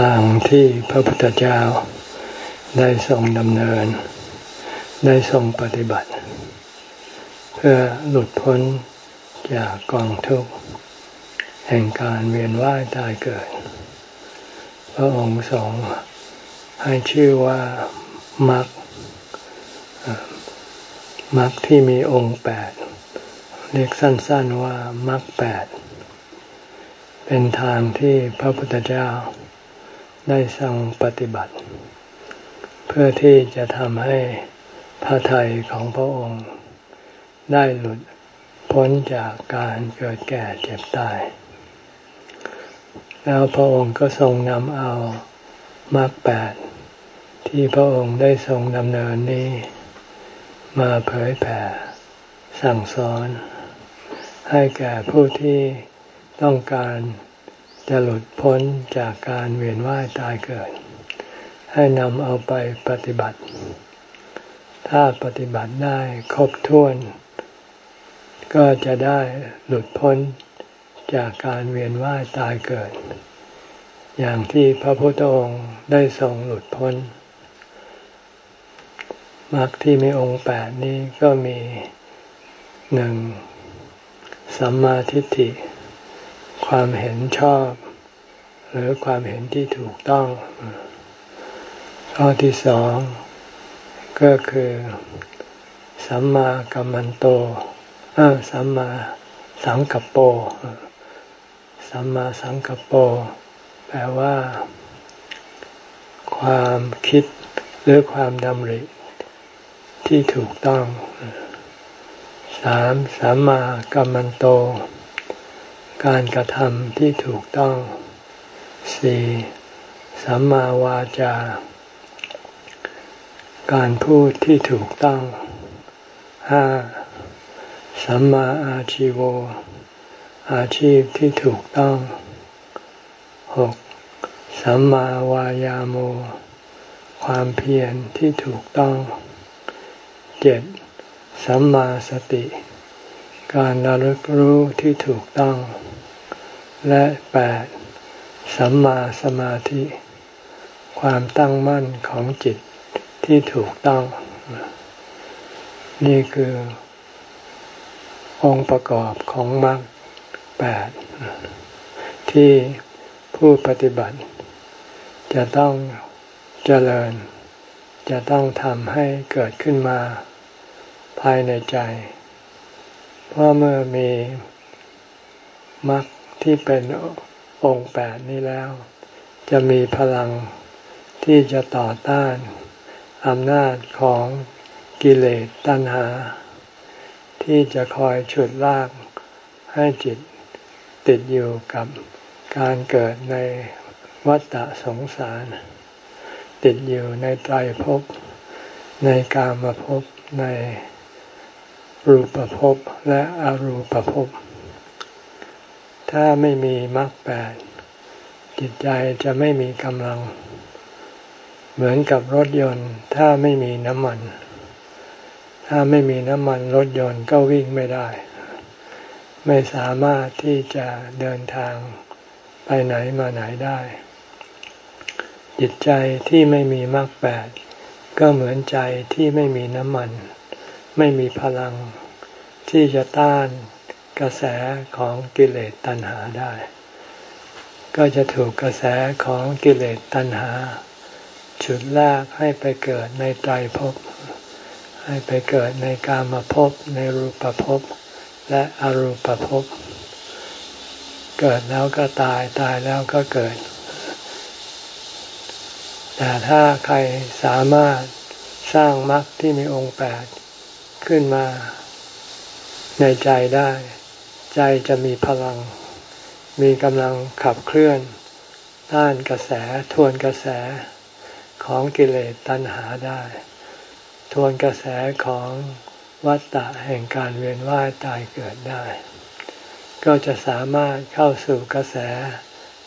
ทางที่พระพุทธเจ้าได้ทรงดำเนิน ได้ทรงปฏิบัติ เพื่อหลุดพ้นจากกองทุกข์แห่งการเวียนว่ายตายเกิด พระองค์ทรงให้ชื่อว่ามรรคมรรคที่มีองค์แปดเรียกสั้นๆว่ามรรคแปดเป็นทางที่พระพุทธเจ้า ได้ทรงปฏิบัติ เพื่อที่จะทำให้พระทัยของพระองค์ ได้หลุดพ้นจากการเกิดแก่เจ็บตาย แล้วพระองค์ก็ทรงนำเอามรรคแปดที่พระองค์ได้ทรงดำเนินนี้ มาเผยแผ่ สั่งสอน ให้แก่ผู้ที่ต้องการ จะหลุดพ้นจากการเวียนว่ายตายเกิด ให้นำเอาไปปฏิบัติ ถ้าปฏิบัติได้ครบถ้วน ก็จะได้หลุดพ้นจากการเวียนว่ายตายเกิด อย่างที่พระพุทธองค์ได้ทรงหลุดพ้นมรรคที่มีองค์แปดนี้ก็มีหนึ่งสัมมาทิฏฐิ ความเห็นชอบ หรือความเห็นที่ถูกต้อง ข้อที่สองก็คือ สัมมากัมมันโตสัมมาสังกัปโป สัมมาสังกัปโป แปลว่า ความคิดหรือความดำริที่ถูกต้องสามสัมมากัมมันโต การกระทำที่ถูกต้อง สี่สัมมาวาจา การพูดที่ถูกต้องห้าสัมมาอาชีโว อาชีพที่ถูกต้องหกสัมมาวายาโม ความเพียรที่ถูกต้องเจ็ดสัมมาสติ การระลึกรู้ที่ถูกต้อง และแปด สัมมาสมาธิ ความตั้งมั่นของจิตที่ถูกต้อง นี่คือ องค์ประกอบของมรรคแปดที่ผู้ปฏิบัติ จะต้องเจริญ จะต้องทำให้เกิดขึ้นมาภายในใจ เพราะเมื่อมีมรรคที่เป็น องค์แปดนี้แล้ว จะมีพลังที่จะต่อต้านอำนาจของกิเลสตัณหา ที่จะคอยฉุดลากให้จิตติดอยู่กับการเกิดในวัฏสงสาร ติดอยู่ในไตรภพ ในกามภพในรูปภพและอรูปภพ ถ้าไม่มีมรรคแปดจิตใจจะไม่มีกำลัง เหมือนกับรถยนต์ถ้าไม่มีน้ำมัน ถ้าไม่มีน้ำมันรถยนต์ก็วิ่งไม่ได้ ไม่สามารถที่จะเดินทางไปไหนมาไหนได้ จิตใจที่ไม่มีมรรคแปดก็เหมือนใจที่ไม่มีน้ำมัน ไม่มีพลัง ที่จะต้าน กระแสของกิเลสตัณหาได้ ก็จะถูกกระแสของกิเลสตัณหา ฉุดลากให้ไปเกิดในไตรภพ ให้ไปเกิดในกามภพ ในรูปภพ และอรูปภพ เกิดแล้วก็ตายตายแล้วก็เกิด แต่ถ้าใครสามารถสร้างมรรคที่มีองค์แปดขึ้นมาในใจได้ ใจจะมีพลัง มีกำลังขับเคลื่อนต้านกระแสทวนกระแสของกิเลสตัณหาได้ ทวนกระแสของวัฏฏะแห่งการเวียนว่ายตายเกิดได้ ก็จะสามารถเข้าสู่กระแส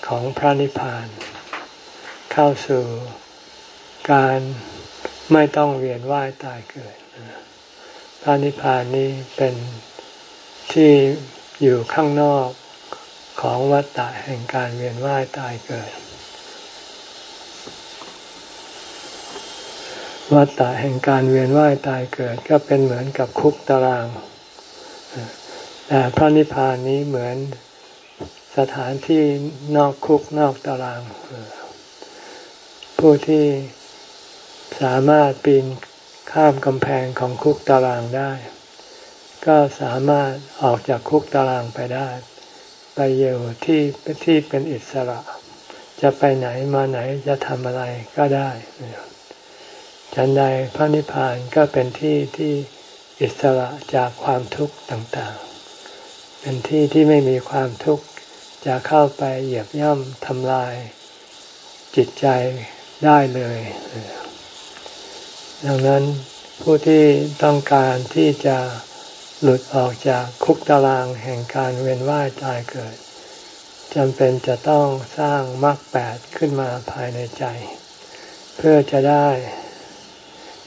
ของพระนิพพาน เข้าสู่การไม่ต้องเวียนว่ายตายเกิด พระนิพพานนี้เป็นที่ อยู่ข้างนอกของวัฏฏะแห่งการเวียนว่ายตายเกิด วัฏฏะแห่งการเวียนว่ายตายเกิด ก็เป็นเหมือนกับคุกตาราง แต่พระนิพพานนี้เหมือนสถานที่นอกคุกนอกตาราง ผู้ที่สามารถปีนข้ามกำแพงของคุกตารางได้ ก็สามารถออกจากคุกตารางไปได้ ไปอยู่ที่ที่เป็นอิสระ จะไปไหนมาไหนจะทำอะไรก็ได้ฉันใดพระนิพพานก็เป็นที่ที่อิสระจากความทุกข์ต่างๆ เป็นที่ที่ไม่มีความทุกข์จะเข้าไปเหยียบย่ำทำลาย จิตใจได้เลยดังนั้นผู้ที่ต้องการที่จะ หลุดออกจากคุกตารางแห่งการเวียนว่ายตายเกิดจำเป็นจะต้องสร้างมรรคแปดขึ้นมาภายในใจ เพื่อจะได้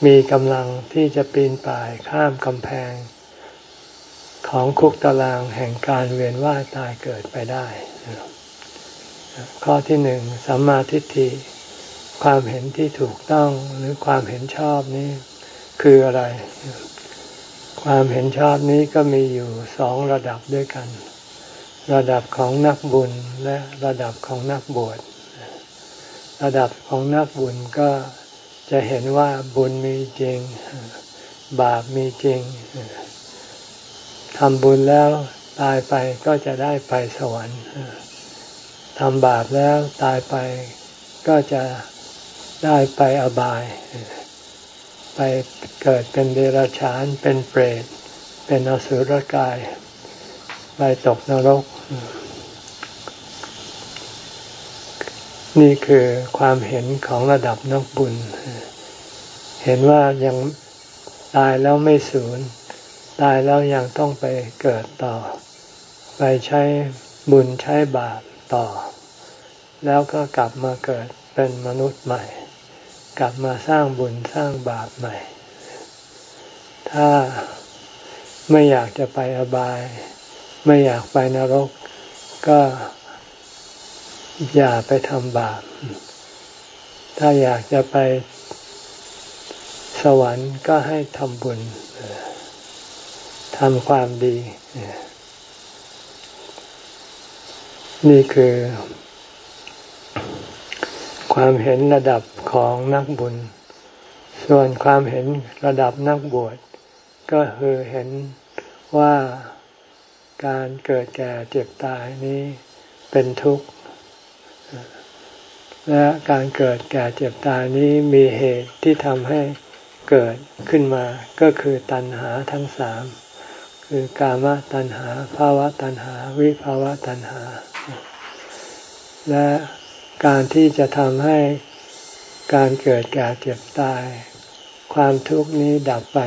มีกำลังที่จะปีนป่ายข้ามกำแพง ของคุกตารางแห่งการเวียนว่ายตายเกิดไปได้ ข้อที่หนึ่งสัมมาทิฏฐิความเห็นที่ถูกต้องหรือความเห็นชอบนี้คืออะไร ความเห็นชอบนี้ก็มีอยู่สองระดับด้วยกัน ระดับของนักบุญและระดับของนักบวช ระดับของนักบุญก็จะเห็นว่าบุญมีจริง บาปมีจริงทำบุญแล้วตายไปก็จะได้ไปสวรรค์ทำบาปแล้วตายไปก็จะได้ไปอบาย ไปเกิดเป็นเดรัจฉาน เป็นเปรต เป็นอสุรกาย ไปตกนรก นี่คือความเห็นของระดับนักบุญ เห็นว่ายังตายแล้วไม่สูญ ตายแล้วยังต้องไปเกิดต่อ ไปใช้บุญใช้บาปต่อ แล้วก็กลับมาเกิดเป็นมนุษย์ใหม่ กลับมาสร้างบุญสร้างบาปใหม่ ถ้าไม่อยากจะไปอบาย ไม่อยากไปนรก ก็อย่าไปทำบาป ถ้าอยากจะไปสวรรค์ก็ให้ทำบุญทำความดี นี่คือ ความเห็นระดับของนักบุญ ส่วนความเห็นระดับนักบวช ก็คือเห็นว่าการเกิดแก่เจ็บตายนี้เป็นทุกข์ และการเกิดแก่เจ็บตายนี้มีเหตุที่ทำให้เกิดขึ้นมา ก็คือตัณหาทั้งสาม คือกามตัณหาภาวะตัณหา วิภาวะตัณหา และ การที่จะทำให้การเกิดแก่เจ็บตาย ความทุกข์นี้ดับไป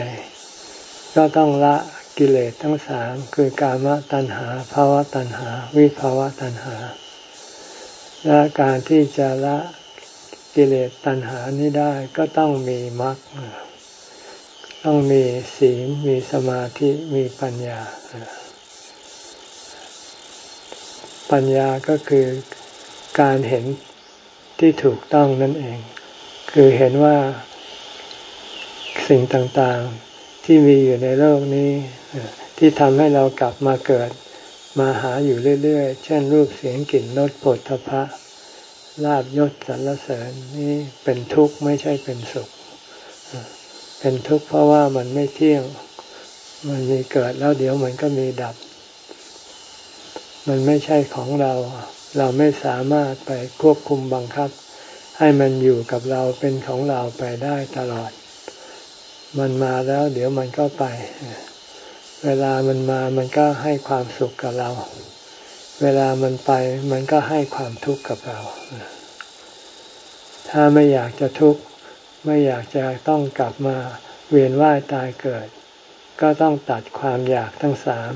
ก็ต้องละกิเลสทั้งสามคือกามตัณหาภาวะตัณหา วิภาวะตัณหา และการที่จะละกิเลสตัณหานี้ได้ก็ต้องมีมรรคต้องมีศีลมีสมาธิมีปัญญา ปัญญาก็คือ การเห็นที่ถูกต้องนั่นเอง คือเห็นว่าสิ่งต่างๆที่มีอยู่ในโลกนี้ ที่ทำให้เรากลับมาเกิดมาหาอยู่เรื่อยๆ เช่น รูปเสียงกลิ่นรสผลทพะลาบยศสรรเสริญนี่เป็นทุกข์ไม่ใช่เป็นสุข เป็นทุกข์เพราะว่ามันไม่เที่ยง มันมีเกิดแล้วเดี๋ยวมันก็มีดับ มันไม่ใช่ของเรา เราไม่สามารถไปควบคุมบังคับ ให้มันอยู่กับเราเป็นของเราไปได้ตลอด มันมาแล้วเดี๋ยวมันก็ไป เวลามันมามันก็ให้ความสุขกับเรา เวลามันไปมันก็ให้ความทุกข์กับเรา ถ้าไม่อยากจะทุกข์ไม่อยากจะต้องกลับมาเวียนว่ายตายเกิด ก็ต้องตัดความอยากทั้งสาม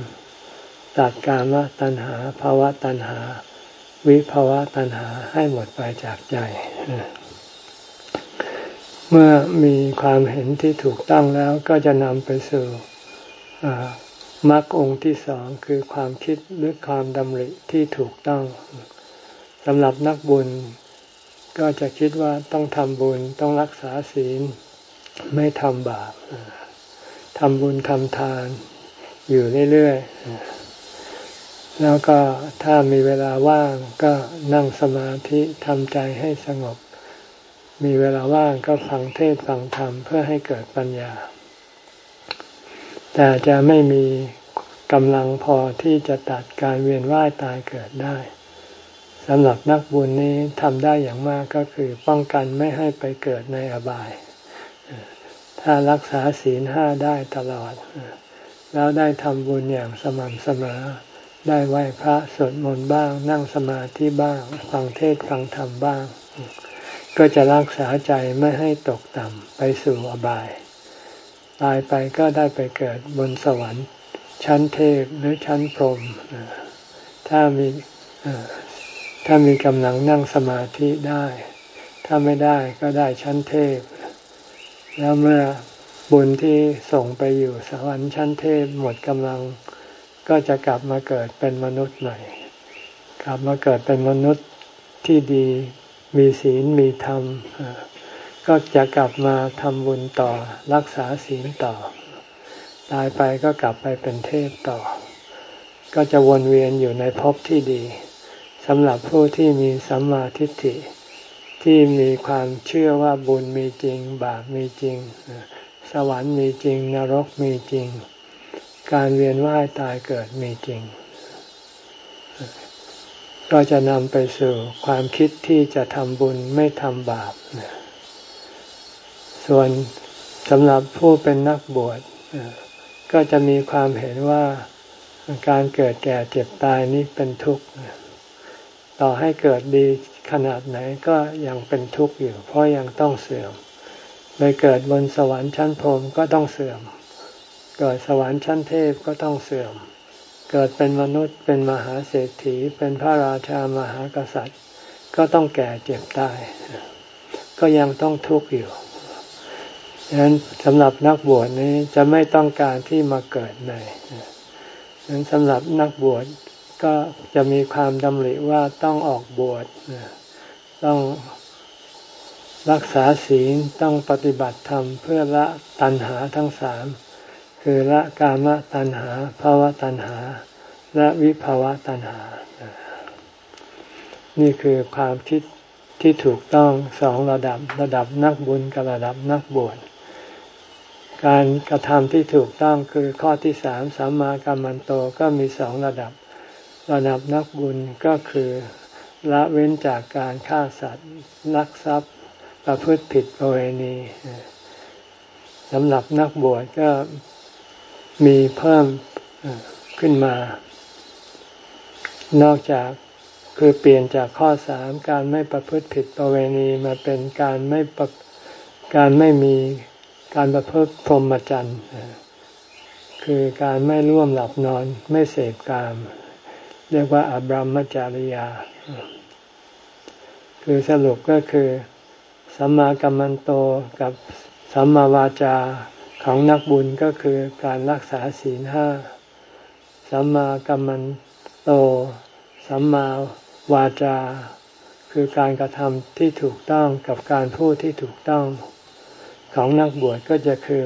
ตัดกามตัณหาภาวะตัณหา วิภาวะตัณหาให้หมดไปจากใจ เมื่อมีความเห็นที่ถูกต้องแล้วก็จะนำไปสู่มรรคองค์ที่สองคือความคิดหรือความดำริที่ถูกต้องสำหรับนักบุญ ก็จะคิดว่าต้องทำบุญต้องรักษาศีล ไม่ทำบาปทำบุญทำทานอยู่เรื่อยๆ แล้วก็ถ้ามีเวลาว่างก็นั่งสมาธิทำใจให้สงบ มีเวลาว่างก็ฟังเทศฟังธรรมเพื่อให้เกิดปัญญา แต่จะไม่มีกำลังพอที่จะตัดการเวียนว่ายตายเกิดได้สำหรับนักบุญนี้ทำได้อย่างมากก็คือป้องกันไม่ให้ไปเกิดในอบาย ถ้ารักษาศีลห้าได้ตลอด แล้วได้ทำบุญอย่างสม่ำเสมอ ได้ไหว้พระสวดมนต์บ้าง นั่งสมาธิบ้าง ฟังเทศฟังธรรมบ้าง ก็จะรักษาใจไม่ให้ตกต่ำไปสู่อบาย ตายไปก็ได้ไปเกิดบนสวรรค์ ชั้นเทพหรือชั้นพรหมถ้ามีถ้ามีกำลังนั่งสมาธิได้ ถ้าไม่ได้ก็ได้ชั้นเทพ แล้วเมื่อบุญที่ส่งไปอยู่สวรรค์ชั้นเทพหมดกำลัง ก็จะกลับมาเกิดเป็นมนุษย์ใหม่ กลับมาเกิดเป็นมนุษย์ที่ดีมีศีลมีธรรม ก็จะกลับมาทำบุญต่อรักษาศีลต่อ ตายไปก็กลับไปเป็นเทพต่อ ก็จะวนเวียนอยู่ในภพที่ดีสำหรับผู้ที่มีสัมมาทิฏฐิ ที่มีความเชื่อว่าบุญมีจริง บาปมีจริง สวรรค์มีจริง นรกมีจริง การเวียนว่ายตายเกิดมีจริง ก็จะนำไปสู่ความคิดที่จะทำบุญไม่ทำบาป ส่วนสำหรับผู้เป็นนักบวชก็จะมีความเห็นว่าการเกิดแก่เจ็บตายนี้เป็นทุกข์ ต่อให้เกิดดีขนาดไหนก็ยังเป็นทุกข์อยู่ เพราะยังต้องเสื่อม ไปเกิดบนสวรรค์ชั้นพรมก็ต้องเสื่อม เกิดสวรรค์ชั้นเทพก็ต้องเสื่อม เกิดเป็นมนุษย์เป็นมหาเศรษฐี เป็นพระราชามหากษัตริย์ ก็ต้องแก่เจ็บตาย ก็ยังต้องทุกข์อยู่ดังนั้นสำหรับนักบวชนี้จะไม่ต้องการที่มาเกิดในดังนั้นสำหรับนักบวชก็จะมีความดำริว่าต้องออกบวชต้องรักษาศีลต้องปฏิบัติธรรมเพื่อละตัณหาทั้งสาม คือละกามตัณหาภาวะตัณหา และวิภาวะตัณหา นี่คือความคิดที่ถูกต้องสองระดับระดับนักบุญกับระดับนักบวชการกระทำที่ถูกต้องคือข้อที่สามสัมมากัมมันโตก็มีสองระดับ ระดับนักบุญก็คือละเว้นจากการฆ่าสัตว์ลักทรัพย์ประพฤติผิดประเวณีสำหรับนักบวชก็ มีเพิ่มขึ้นมา นอกจากคือเปลี่ยนจากข้อสามการไม่ประพฤติผิดประเวณีมาเป็นการไม่การไม่มีการประพฤติพรหมจรรย์คือการไม่ร่วมหลับนอนไม่เสพกาม เรียกว่าอบรมจาริยา คือสรุปก็คือสัมมากัมมันโตกับสัมมาวาจา ของนักบุญก็คือการรักษาศีลห้า สัมมากัมมันโต สัมมาวาจา คือการกระทำที่ถูกต้องกับการพูดที่ถูกต้อง ของนักบวชก็จะคือ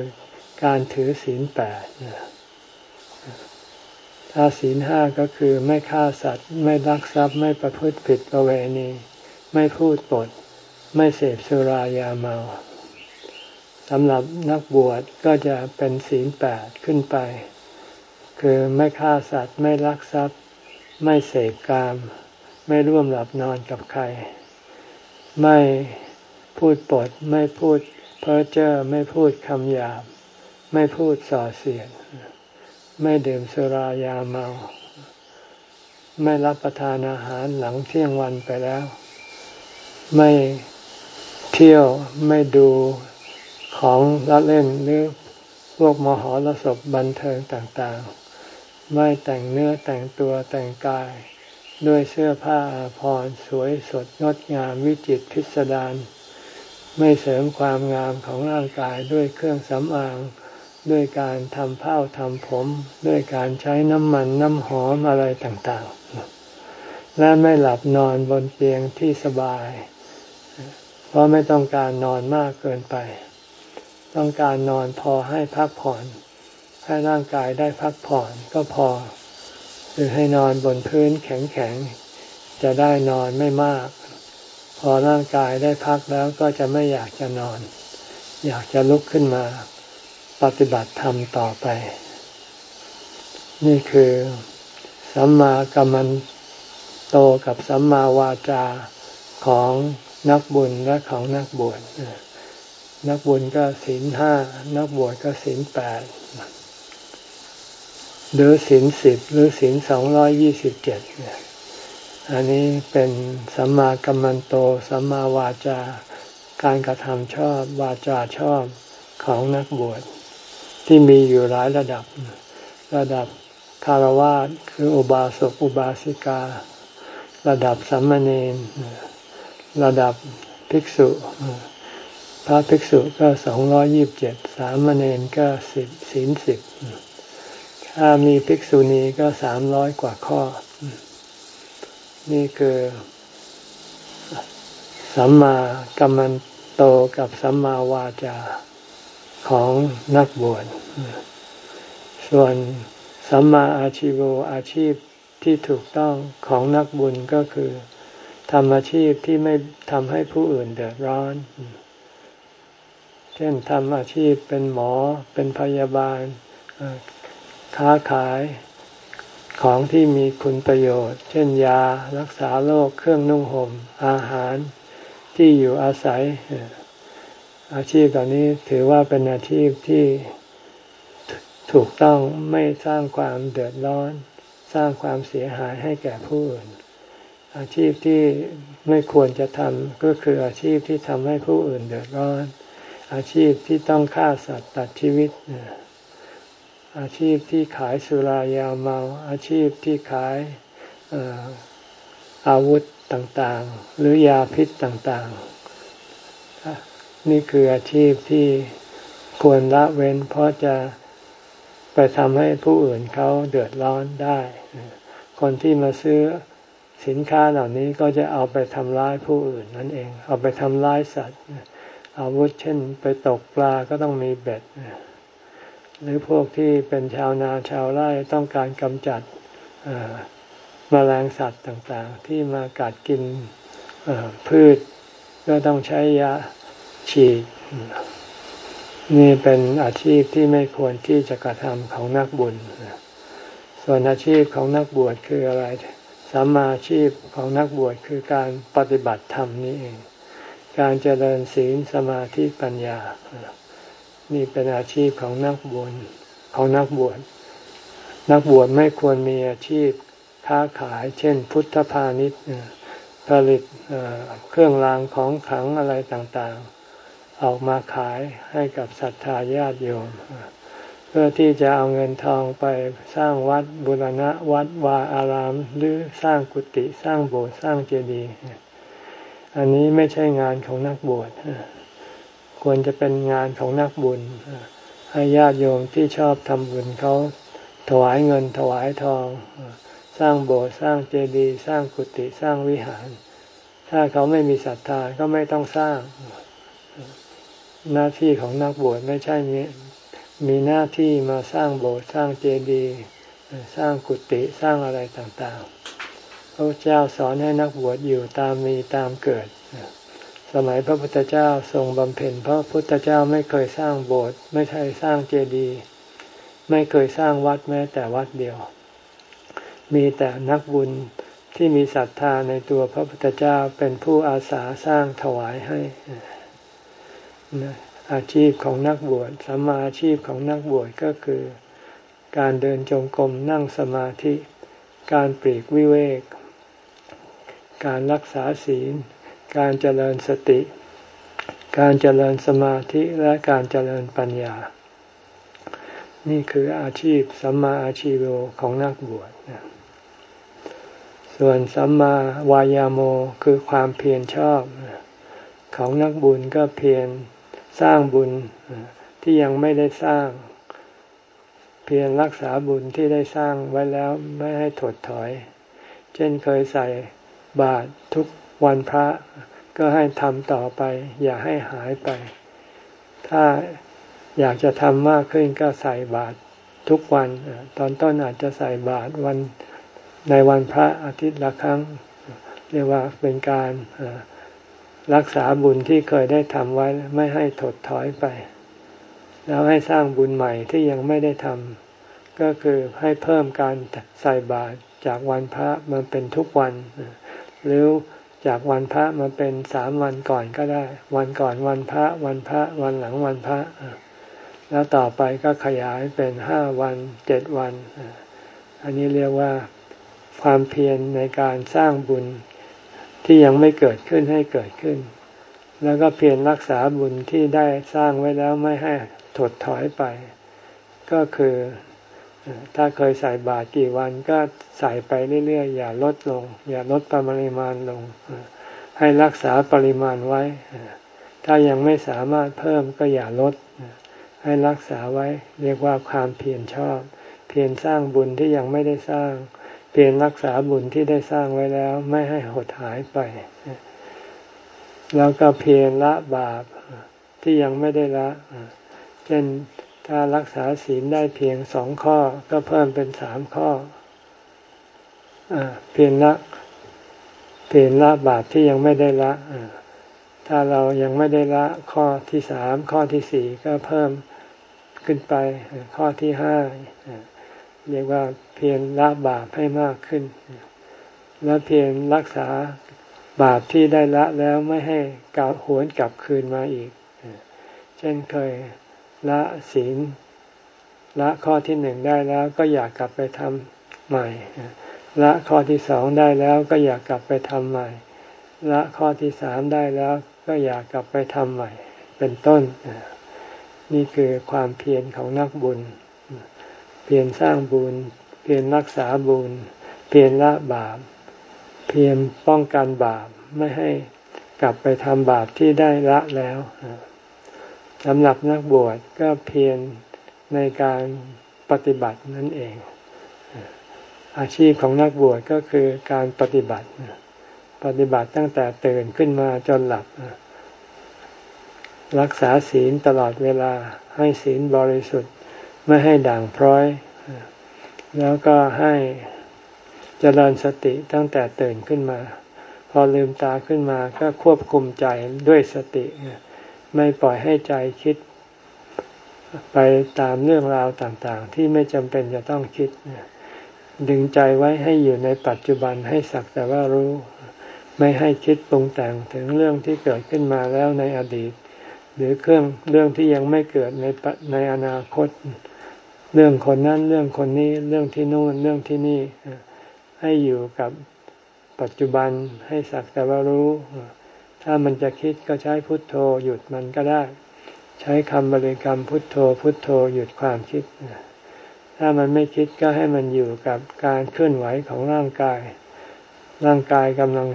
การถือศีลแปดถ้าศีลห้าก็คือไม่ฆ่าสัตว์ ไม่ลักทรัพย์ ไม่ประพฤติผิดประเวณี ไม่พูดปด ไม่เสพสุรายาเมา สำหรับนักบวชก็จะเป็นศีลแปดขึ้นไป คือไม่ฆ่าสัตว์ไม่ลักทรัพย์ ไม่เสพกาม ไม่ร่วมหลับนอนกับใคร ไม่พูดปด ไม่พูดเพ้อเจ้อไม่พูดคำหยาบ ไม่พูดส่อเสียด ไม่ดื่มสุรายาเมา ไม่รับประทานอาหารหลังเที่ยงวันไปแล้ว ไม่เที่ยวไม่ดู ของละเล่นหรือพวกมหรสพบันเทิงต่างๆ ไม่แต่งเนื้อแต่งตัวแต่งกาย ด้วยเสื้อผ้าอาภรณ์สวยสดงดงามวิจิตพิสดารไม่เสริมความงามของร่างกายด้วยเครื่องสำอางด้วยการทำเผ้าทำผม ด้วยการใช้น้ำมันน้ำหอมอะไรต่างๆ และไม่หลับนอนบนเตียงที่สบาย เพราะไม่ต้องการนอนมากเกินไป ต้องการนอนพอให้พักผ่อนให้ร่างกายได้พักผ่อนก็พอ คือให้นอนบนพื้นแข็งๆ จะได้นอนไม่มาก พอร่างกายได้พักแล้วก็จะไม่อยากจะนอน อยากจะลุกขึ้นมาปฏิบัติธรรมต่อไป นี่คือสัมมากัมมันโตกับสัมมาวาจาของนักบุญและของนักบวช นักบุญก็ศีลห้านักบวชก็ศีลแปดหรือศีลสิบหรือศีลสองร้อยยี่สิบเจ็ดอันนี้เป็นสัมมากัมมันโตสัมมาวาจาการกระทำชอบวาจาชอบของนักบวชที่มีอยู่หลายระดับ ระดับคารวะคืออุบาสกอุบาสิกา ระดับสัมมาเนนระดับภิกษุ พระภิกษุก็สองร้อยิบเจ็ดสามเณรก็สิบศีลสิบถ้ามีภิกษุณีก็สามร้อยกว่าข้อ นี่คือสัมมากัมมันโตกับสัมมาวาจาของนักบวช ส่วนสัมมาอาชีโวอาชีพที่ถูกต้องของนักบุญก็คือทำอาชีพที่ไม่ทำให้ผู้อื่นเดือดร้อน เช่นทำอาชีพเป็นหมอ เป็นพยาบาล ค้าขายของที่มีคุณประโยชน์ เช่นยารักษาโรคเครื่องนุ่งหม่ม อาหารที่อยู่อาศัย อาชีพเหล่านี้ถือว่าเป็นอาชีพที่ถูกต้องไม่สร้างความเดือดร้อน สร้างความเสียหายให้แก่ผู้อื่น อาชีพที่ไม่ควรจะทำก็คืออาชีพที่ทำให้ผู้อื่นเดือดร้อน อาชีพที่ต้องฆ่าสัตว์ตัดชีวิต อาชีพที่ขายสุรายาเมา อาชีพที่ขายอาวุธต่างๆ หรือยาพิษต่างๆ นี่คืออาชีพที่ควรละเว้น เพราะจะไปทำให้ผู้อื่นเขาเดือดร้อนได้ คนที่มาซื้อสินค้าเหล่านี้ก็จะเอาไปทำร้ายผู้อื่นนั่นเอง เอาไปทำร้ายสัตว์ อาวุธเช่นไปตกปลาก็ต้องมีเบ็ด หรือพวกที่เป็นชาวนาชาวไร่ต้องการกำจัดมแมลงสัตว์ต่างๆ ที่มากัดกินพืช ก็ต้องใช้ยาฉีด นี่เป็นอาชีพที่ไม่ควรที่จะกระทำของนักบุญ ส่วนอาชีพของนักบวชคืออะไรสัมมาชีพของนักบวชคือการปฏิบัติธรรมนี่เอง การเจริญศีลสมาธิปัญญา นี่เป็นอาชีพของนักบวชของนักบวชนักบวชไม่ควรมีอาชีพค้าขาย เช่น พุทธพาณิชย์ผลิตเครื่องรางของขลังอะไรต่างๆ ออกมาขายให้กับศรัทธาญาติโยม เพื่อที่จะเอาเงินทองไปสร้างวัดบุรณะวัดวาอาราม หรือสร้างกุฏิสร้างโบสถ์สร้างเจดีย์ อันนี้ไม่ใช่งานของนักบวชควรจะเป็นงานของนักบุญ ให้ญาติโยมที่ชอบทำบุญเขาถวายเงินถวายทอง สร้างโบสถ์สร้างเจดีย์สร้างกุฏิสร้างวิหาร ถ้าเขาไม่มีศรัทธาก็ไม่ต้องสร้าง หน้าที่ของนักบวชไม่ใช่มีหน้าที่มาสร้างโบสถ์สร้างเจดีย์สร้างกุฏิสร้างอะไรต่างๆ พระเจ้าสอนให้นักบวชอยู่ตามมีตามเกิด สมัยพระพุทธเจ้าทรงบำเพ็ญพระพุทธเจ้าไม่เคยสร้างโบสถ์ไม่เคยสร้างเจดีย์ไม่เคยสร้างวัดแม้แต่วัดเดียว มีแต่นักบุญที่มีศรัทธาในตัวพระพุทธเจ้าเป็นผู้อาสาสร้างถวายให้ อาชีพของนักบวชสัมมาอาชีพของนักบวชก็คือ การเดินจงกรมนั่งสมาธิ การปรีกวิเวก การรักษาศีล การเจริญสติ การเจริญสมาธิและการเจริญปัญญา นี่คืออาชีพสัมมาอาชีโวของนักบวชส่วนสัมมาวายาโมคือความเพียรชอบ ของนักบุญก็เพียรสร้างบุญที่ยังไม่ได้สร้างเพียรรักษาบุญที่ได้สร้างไว้แล้วไม่ให้ถดถอย เช่นเคยใส่ บาตรทุกวันพระก็ให้ทำต่อไป อย่าให้หายไป ถ้าอยากจะทำมากขึ้นก็ใส่บาตรทุกวัน ตอนต้นอาจจะใส่บาตรวันในวันพระอาทิตย์ละครั้ง เรียกว่าเป็นการรักษาบุญที่เคยได้ทำไว้ไม่ให้ถดถอยไป แล้วให้สร้างบุญใหม่ที่ยังไม่ได้ทำก็คือให้เพิ่มการใส่บาตรจากวันพระมันเป็นทุกวัน หรือจากวันพระมาเป็นสามวันก่อนก็ได้ วันก่อนวันพระ วันพระ วันหลังวันพระ แล้วต่อไปก็ขยายเป็นห้าวันเจ็ดวัน อันนี้เรียกว่าความเพียรในการสร้างบุญที่ยังไม่เกิดขึ้นให้เกิดขึ้น แล้วก็เพียรรักษาบุญที่ได้สร้างไว้แล้วไม่ให้ถดถอยไป ก็คือ ถ้าเคยใส่บาตรกี่วันก็ใส่ไปเรื่อยๆ อย่าลดลง อย่าลดปริมาณลง ให้รักษาปริมาณไว้ ถ้ายังไม่สามารถเพิ่มก็อย่าลด ให้รักษาไว้ เรียกว่าความเพียรชอบ เพียรสร้างบุญที่ยังไม่ได้สร้าง เพียรรักษาบุญที่ได้สร้างไว้แล้ว ไม่ให้หดหายไป แล้วก็เพียรละบาปที่ยังไม่ได้ละ เช่น ถ้ารักษาศีลได้เพียงสองข้อก็เพิ่มเป็นสามข้ออเพียงละเพียงละบาปที่ยังไม่ได้ละถ้าเรายังไม่ได้ละข้อที่สามข้อที่สี่ก็เพิ่มขึ้นไปข้อที่ห้าเรียกว่าเพียงละบาปให้มากขึ้น และเพียงรักษาบาปที่ได้ละแล้วไม่ให้กลับหวนกลับคืนมาอีก เช่นเคย ละศีลละข้อที่หนึ่งได้แล้วก็อยากกลับไปทำใหม่ ละข้อที่สองได้แล้วก็อยากกลับไปทำใหม่ ละข้อที่สามได้แล้วก็อยากกลับไปทำใหม่ เป็นต้น นี่คือความเพียรของนักบุญ เพียรสร้างบุญ เพียรรักษาบุญ เพียรละบาป เพียรป้องกันบาปไม่ให้กลับไปทำบาปที่ได้ละแล้ว สำหรับนักบวชก็เพียรในการปฏิบัตินั่นเอง อาชีพของนักบวชก็คือการปฏิบัติ ปฏิบัติตั้งแต่ตื่นขึ้นมาจนหลับ รักษาศีลตลอดเวลาให้ศีลบริสุทธิ์ไม่ให้ด่างพร้อย แล้วก็ให้เจริญสติตั้งแต่ตื่นขึ้นมา พอลืมตาขึ้นมาก็ควบคุมใจด้วยสติ ไม่ปล่อยให้ใจคิด ไปตามเรื่องราวต่างๆ ที่ไม่จำเป็นจะต้องคิด ดึงใจไว้ให้อยู่ในปัจจุบันให้สักแต่ว่ารู้ ไม่ให้คิดปรุงแต่งถึงเรื่องที่เกิดขึ้นมาแล้วในอดีต หรือเครื่องเรื่องที่ยังไม่เกิดในในอนาคต เรื่องคนนั้นเรื่องคนนี้เรื่องที่นู่นเรื่องที่นี่ให้อยู่กับปัจจุบันให้สักแต่ว่ารู้ ถ้ามันจะคิดก็ใช้พุทโธหยุดมันก็ได้ ใช้คำบริกรรมพุทโธ พุทโธหยุดความคิด ถ้ามันไม่คิดก็ให้มันอยู่กับการเคลื่อนไหวของร่างกาย ร่างกายกำลัง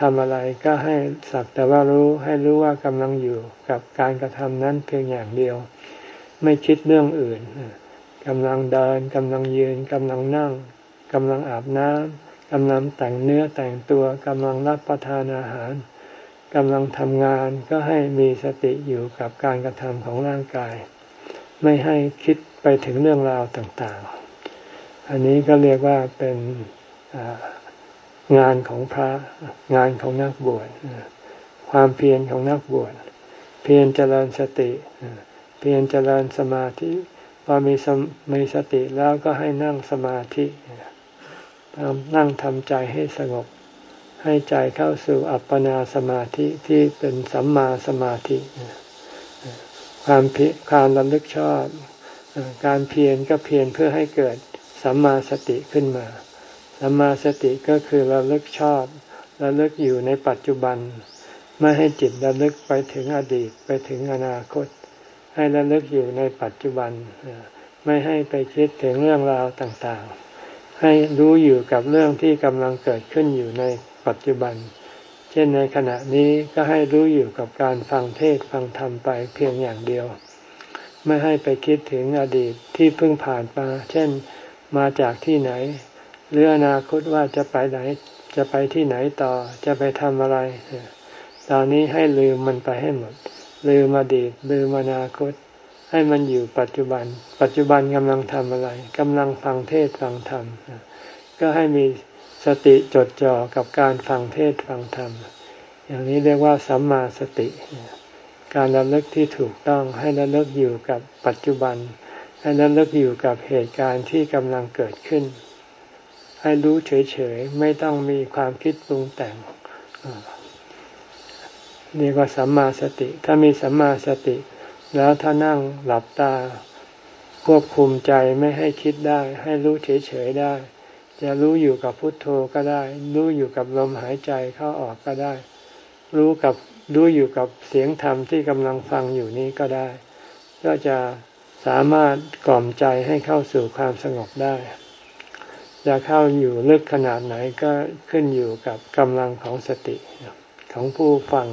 ทำอะไรก็ให้สักแต่ว่ารู้ให้รู้ว่ากำลังอยู่กับการกระทำนั้นเพียงอย่างเดียว ไม่คิดเรื่องอื่นกำลังเดินกำลังยืนกำลังนั่งกำลังอาบน้ำกำลังแต่งเนื้อแต่งตัวกำลังรับประทานอาหาร กำลังทำงานก็ให้มีสติอยู่กับการกระทำของร่างกาย ไม่ให้คิดไปถึงเรื่องราวต่างๆ อันนี้ก็เรียกว่าเป็นงานของพระงานของนักบวชความเพียรของนักบวชเพียรเจริญสติ เพียรเจริญสมาธิพอมีมีสติแล้วก็ให้นั่งสมาธินั่งทำใจให้สงบ ให้ใจเข้าสู่อัปปนาสมาธิที่เป็นสัมมาสมาธิ ความเพียรการระลึกชอบ การเพียรก็เพียรเพื่อให้เกิดสัมมาสติขึ้นมา สัมมาสติก็คือระลึกชอบระลึกอยู่ในปัจจุบัน ไม่ให้จิตระลึกไปถึงอดีตไปถึงอนาคต ให้ระลึกอยู่ในปัจจุบัน ไม่ให้ไปคิดถึงเรื่องราวต่างๆ ให้รู้อยู่กับเรื่องที่กำลังเกิดขึ้นอยู่ใน ปัจจุบัน เช่นในขณะนี้ก็ให้รู้อยู่กับการฟังเทศฟังธรรมไปเพียงอย่างเดียว ไม่ให้ไปคิดถึงอดีตที่เพิ่งผ่านมา เช่นมาจากที่ไหน หรืออนาคตว่าจะไปไหน จะไปที่ไหนต่อจะไปทำอะไร ตอนนี้ให้ลืมมันไปให้หมด ลืมอดีตลืมอนาคตให้มันอยู่ปัจจุบัน ปัจจุบันกำลังทำอะไรกำลังฟังเทศฟังธรรม ก็ให้มี สติจดจ่อกับการฟังเทศฟังธรรม อย่างนี้เรียกว่าสัมมาสติ การระลึกที่ถูกต้องให้ระลึกอยู่กับปัจจุบัน ให้ระลึกอยู่กับเหตุการณ์ที่กำลังเกิดขึ้น ให้รู้เฉยๆ ไม่ต้องมีความคิดปรุงแต่งนี่ก็สัมมาสติ ถ้ามีสัมมาสติ แล้วถ้านั่งหลับตา ควบคุมใจไม่ให้คิดได้ ให้รู้เฉยๆได้ จะรู้อยู่กับพุทโธก็ได้ รู้อยู่กับลมหายใจเข้าออกก็ได้ รู้กับรู้อยู่กับเสียงธรรมที่กำลังฟังอยู่นี้ก็ได้ ก็จะสามารถกล่อมใจให้เข้าสู่ความสงบได้ จะเข้าอยู่ลึกขนาดไหนก็ขึ้นอยู่กับกำลังของสติของผู้ฟัง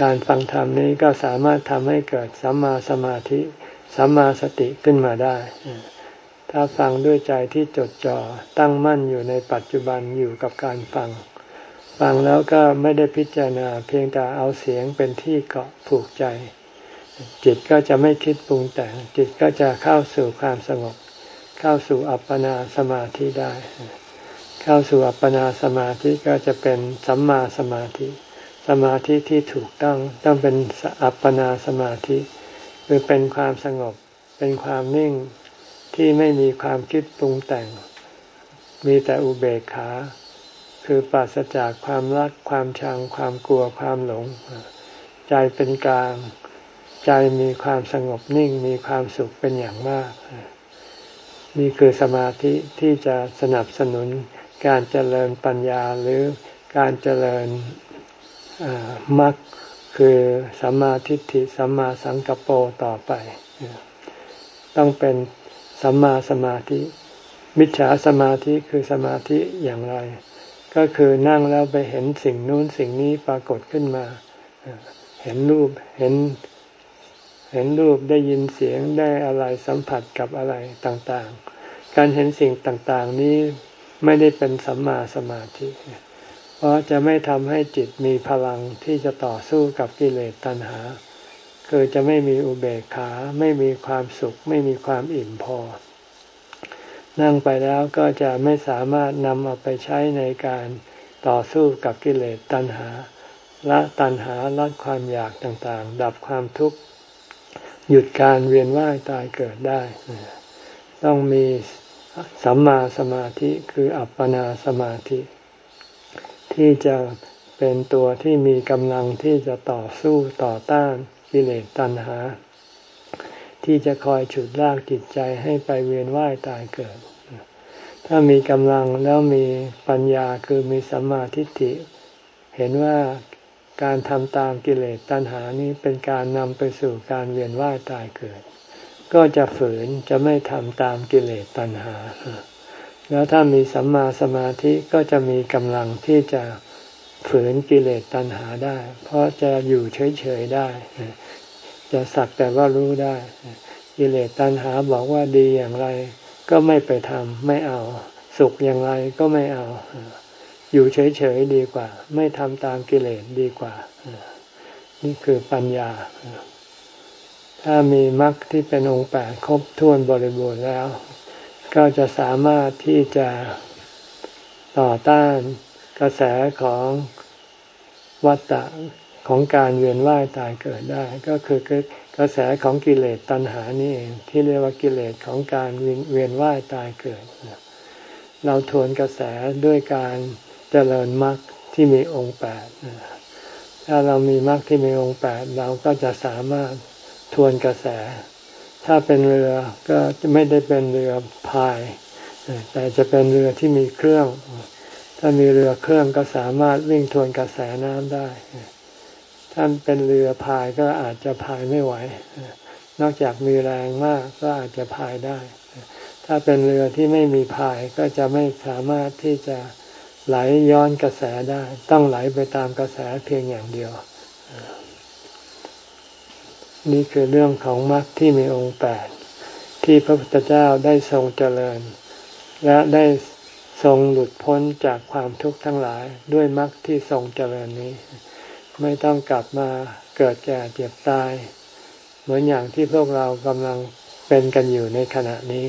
การฟังธรรมนี้ก็สามารถทำให้เกิดสัมมาสมาธิ สัมมาสติขึ้นมาได้ ถ้าฟังด้วยใจที่จดจ่อตั้งมั่นอยู่ในปัจจุบันอยู่กับการฟัง ฟังแล้วก็ไม่ได้พิจารณาเพียงแต่เอาเสียงเป็นที่เกาะผูกใจ จิตก็จะไม่คิดปรุงแต่ง จิตก็จะเข้าสู่ความสงบ เข้าสู่อัปปนาสมาธิได้ เข้าสู่อัปปนาสมาธิก็จะเป็นสัมมาสมาธิ สมาธิที่ถูกต้องต้องเป็นอัปปนาสมาธิ คือเป็นความสงบเป็นความนิ่ง ที่ไม่มีความคิดปรุงแต่ง มีแต่อุเบกขา คือปราศจากความรักความชัง ความกลัวความหลง ใจเป็นกลาง ใจมีความสงบนิ่งมีความสุขเป็นอย่างมาก นี่คือสมาธิที่จะสนับสนุนการเจริญปัญญาหรือการเจริญมรรคคือสัมมาทิฏฐิสัมมาสังกัปโปต่อไป ต้องเป็น สัมมาสมาธิ มิจฉาสมาธิคือสมาธิอย่างไร ก็คือนั่งแล้วไปเห็นสิ่งนู้นสิ่งนี้ปรากฏขึ้นมา เห็นรูปเห็น เห็นรูปได้ยินเสียงได้อะไรสัมผัสกับอะไรต่างๆ การเห็นสิ่งต่างๆนี้ไม่ได้เป็นสัมมาสมาธิ เพราะจะไม่ทำให้จิตมีพลังที่จะต่อสู้กับกิเลสตัณหา คือจะไม่มีอุเบกขา ไม่มีความสุข ไม่มีความอิ่มพอ นั่งไปแล้วก็จะไม่สามารถนำเอาไปใช้ในการต่อสู้กับกิเลสตัณหาละตัณหาลดความอยากต่างๆ ดับความทุกข์ หยุดการเวียนว่ายตายเกิดได้ ต้องมีสัมมาสมาธิคืออัปปนาสมาธิ ที่จะเป็นตัวที่มีกำลังที่จะต่อสู้ต่อต้าน กิเลสตัณหา ที่จะคอยฉุดลากจิตใจให้ไปเวียนว่ายตายเกิด ถ้ามีกำลังแล้วมีปัญญาคือมีสัมมาทิฏฐิ เห็นว่าการทำตามกิเลสตัณหานี้เป็นการนำไปสู่การเวียนว่ายตายเกิด ก็จะฝืนจะไม่ทำตามกิเลสตัณหา แล้วถ้ามีสัมมาสมาธิก็จะมีกำลังที่จะฝืนกิเลสตัณหาได้ เพราะจะอยู่เฉยๆได้ จะสักแต่ว่ารู้ได้กิเลสตัณหาบอกว่าดีอย่างไร ก็ไม่ไปทำไม่เอา สุขอย่างไรก็ไม่เอา อยู่เฉยๆดีกว่า ไม่ทำตามกิเลสดีกว่า นี่คือปัญญา ถ้ามีมรรคที่เป็นองค์แปดครบถ้วนบริบูรณ์แล้ว ก็จะสามารถที่จะต่อต้านกระแสของวัฏฏะ ของการเวียนว่ายตายเกิดได้ ก็คือกระแสของกิเลสตัณหานี่เองที่เรียกว่ากิเลสของการเวียนว่ายตายเกิด เราทวนกระแสด้วยการเจริญมรรคที่มีองค์แปดถ้าเรามีมรรคที่มีองค์แปดเราก็จะสามารถทวนกระแส ถ้าเป็นเรือก็จะไม่ได้เป็นเรือพาย แต่จะเป็นเรือที่มีเครื่อง ถ้ามีเรือเครื่องก็สามารถวิ่งทวนกระแสน้ำได้ ถ้าเป็นเรือพายก็อาจจะพายไม่ไหว นอกจากมีแรงมากก็อาจจะพายได้ ถ้าเป็นเรือที่ไม่มีพายก็จะไม่สามารถที่จะไหลย้อนกระแสได้ ต้องไหลไปตามกระแสเพียงอย่างเดียว นี่คือเรื่องของมรรคที่มีองค์แปดที่พระพุทธเจ้าได้ทรงเจริญ และได้ทรงหลุดพ้นจากความทุกข์ทั้งหลายด้วยมรรคที่ทรงเจริญนี้ ไม่ต้องกลับมาเกิดแก่เจ็บตาย เหมือนอย่างที่พวกเรากำลังเป็นกันอยู่ในขณะนี้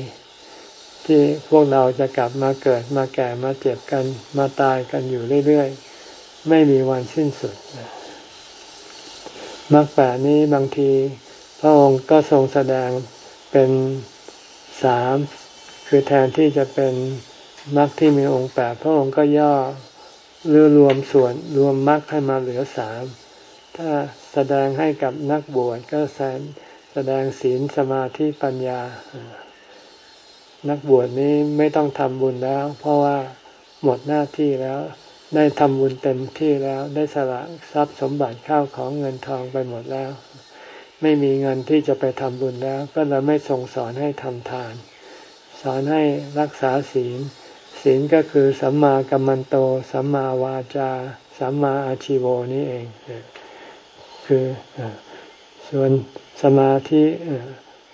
ที่พวกเราจะกลับมาเกิดมาแก่มาเจ็บกันมาตายกันอยู่เรื่อยๆ ไม่มีวันสิ้นสุดมรรคแปดนี้บางที พระองค์ก็ทรงแสดงเป็นสามคือแทนที่จะเป็นมรรคที่มีองค์แปดพระองค์ก็ย่อ หรือรวมส่วนรวมมรรคให้มาเหลือสามถ้าแสดงให้กับนักบวชก็แสดแสดงศีลสมาธิปัญญา นักบวชนี้ไม่ต้องทำบุญแล้ว เพราะว่าหมดหน้าที่แล้ว ได้ทำบุญเต็มที่แล้วได้สละทรัพย์สมบัติข้าวของเงินทองไปหมดแล้ว ไม่มีเงินที่จะไปทำบุญแล้ว ก็เลยไม่ทรงสอนให้ทำทาน สอนให้รักษาศีล ศีลก็คือสัมมากัมมันโต สัมมาวาจา สัมมาอาชิโวนี่เอง คือส่วนสมาธิ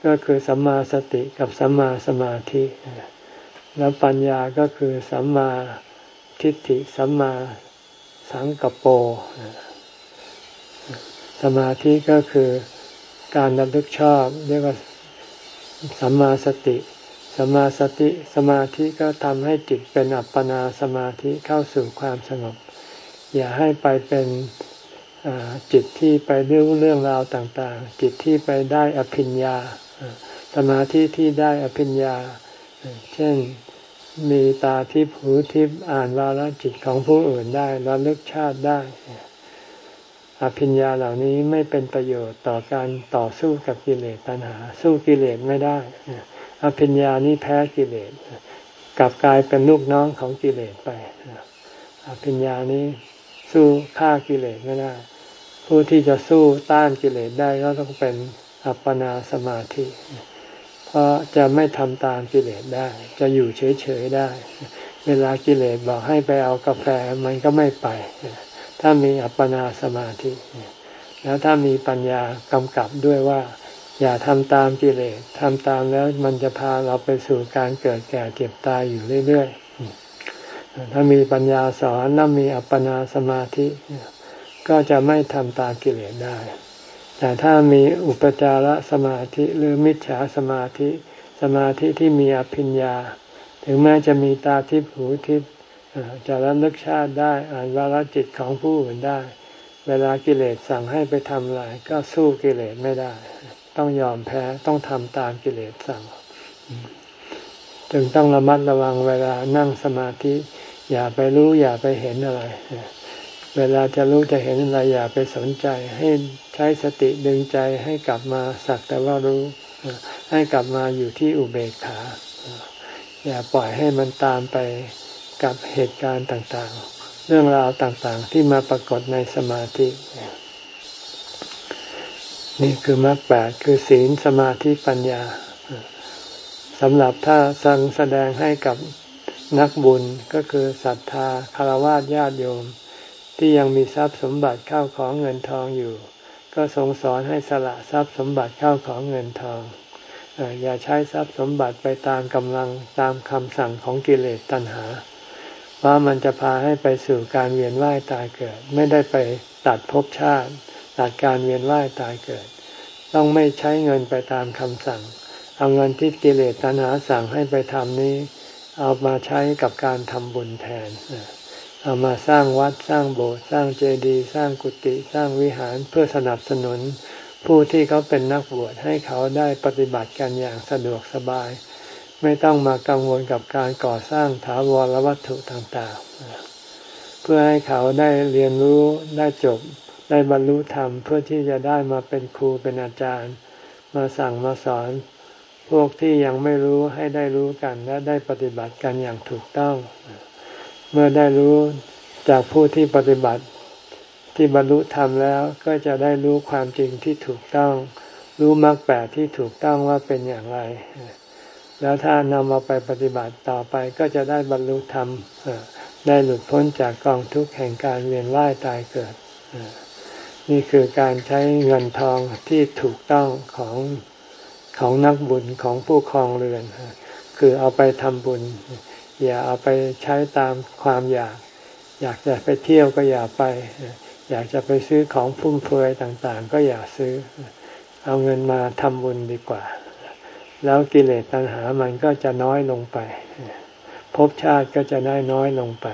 ก็คือสัมมาสติกับสัมมาสมาธิ แล้วปัญญาก็คือสัมมาทิฏฐิสัมมาสังกปรสมาธิก็คือการระลึกชอบเรียกว่าสัมมาสติ สมมาสติสมาธิก็ทำให้จิตเป็นอัปปนาสมาธิเข้าสู่ความสงบ อย่าให้ไปเป็นจิตที่ไปเรื่องเรื่องราวต่างๆ จิตที่ไปได้อภิญญา สมาธิที่ได้อภิญญา เช่นมีตาทิพหูทิพอ่านวาลจิตของผู้อื่นได้ระลึกชาติได้ อภิญญาเหล่านี้ไม่เป็นประโยชน์ต่อการต่อสู้กับกิเลสตัณหา สู้กิเลสไม่ได้ อภิญญานี้แพ้กิเลสกลับกลายเป็นลูกน้องของกิเลสไปอภิญญานี้สู้ฆ่ากิเลสไม่ได้ ผู้ที่จะสู้ต้านกิเลสได้ก็ต้องเป็นอัปปนาสมาธิ เพราะจะไม่ทำตามกิเลสได้ จะอยู่เฉยๆได้ เวลากิเลสบอกให้ไปเอากาแฟมันก็ไม่ไป ถ้ามีอัปปนาสมาธิ แล้วถ้ามีปัญญากำกับด้วยว่า อย่าทำตามกิเลสทำตามแล้วมันจะพาเราไปสู่การเกิดแก่เจ็บตายอยู่เรื่อยๆ ถ้ามีปัญญาสอนแล้วมีอัปปนาสมาธิ ก็จะไม่ทำตามกิเลสได้ แต่ถ้ามีอุปจารสมาธิหรือมิจฉาสมาธิ สมาธิที่มีอภิญญา ถึงแม้จะมีตาทิพหูทิพจะระลึกชาติได้ อ่านวาลจิตของผู้อื่นได้ เวลากิเลสสั่งให้ไปทำอะไรก็สู้กิเลสไม่ได้ ต้องยอมแพ้ต้องทำตามกิเลสสั่ง จึงต้องระมัดระวังเวลานั่งสมาธิ อย่าไปรู้อย่าไปเห็นอะไร เวลาจะรู้จะเห็นอะไรอย่าไปสนใจ ให้ใช้สติดึงใจให้กลับมาสักแต่ว่ารู้ให้กลับมาอยู่ที่อุเบกขา อย่าปล่อยให้มันตามไปกับเหตุการณ์ต่างๆ เรื่องราวต่างๆที่มาปรากฏในสมาธิ นี่คือมรรคแปดคือศีลสมาธิปัญญาสำหรับถ้าสั่งแสดงให้กับนักบุญก็คือศรัทธาคารวะญาติโยม ที่ยังมีทรัพย์สมบัติเข้าของเงินทองอยู่ ก็ทรงสอนให้สละทรัพย์สมบัติเข้าของเงินทองอย่าใช้ทรัพย์สมบัติไปตามกำลังตามคำสั่งของกิเลสตัณหาเพรามันจะพาให้ไปสู่การเวียนว่ายตายเกิด ไม่ได้ไปตัดภพชาติ ตัดการเวียนว่ายตายเกิด ต้องไม่ใช้เงินไปตามคำสั่ง เอาเงินที่กิเลสตัณหาสั่งให้ไปทำนี้ เอามาใช้กับการทำบุญแทน เอามาสร้างวัดสร้างโบสถ์สร้างเจดีย์สร้างกุฏิสร้างวิหารเพื่อสนับสนุน ผู้ที่เขาเป็นนักบวชให้เขาได้ปฏิบัติกันอย่างสะดวกสบาย ไม่ต้องมากังวลกับการก่อสร้างถาวรวัตถุต่างๆเพื่อให้เขาได้เรียนรู้ได้จบ ได้บรรลุธรรมเพื่อที่จะได้มาเป็นครูเป็นอาจารย์ มาสั่งมาสอน พวกที่ยังไม่รู้ให้ได้รู้กันและได้ปฏิบัติกันอย่างถูกต้อง เมื่อได้รู้จากผู้ที่ปฏิบัติที่บรรลุธรรมแล้วก็จะได้รู้ความจริงที่ถูกต้อง รู้มรรคแปดที่ถูกต้องว่าเป็นอย่างไร แล้วถ้านำมาไปปฏิบัติต่อไปก็จะได้บรรลุธรรมได้หลุดพ้นจากกองทุกข์แห่งการเวียนว่ายตายเกิด นี่คือการใช้เงินทองที่ถูกต้องของของนักบุญของผู้ครองเรือน คือเอาไปทำบุญ อย่าเอาไปใช้ตามความอยาก อยากจะไปเที่ยวก็อย่าไป อยากจะไปซื้อของฟุ่มเฟือยต่างๆ ก็อย่าซื้อ เอาเงินมาทำบุญดีกว่า แล้วกิเลสตัณหามันก็จะน้อยลงไปภพชาติก็จะได้น้อยลงไป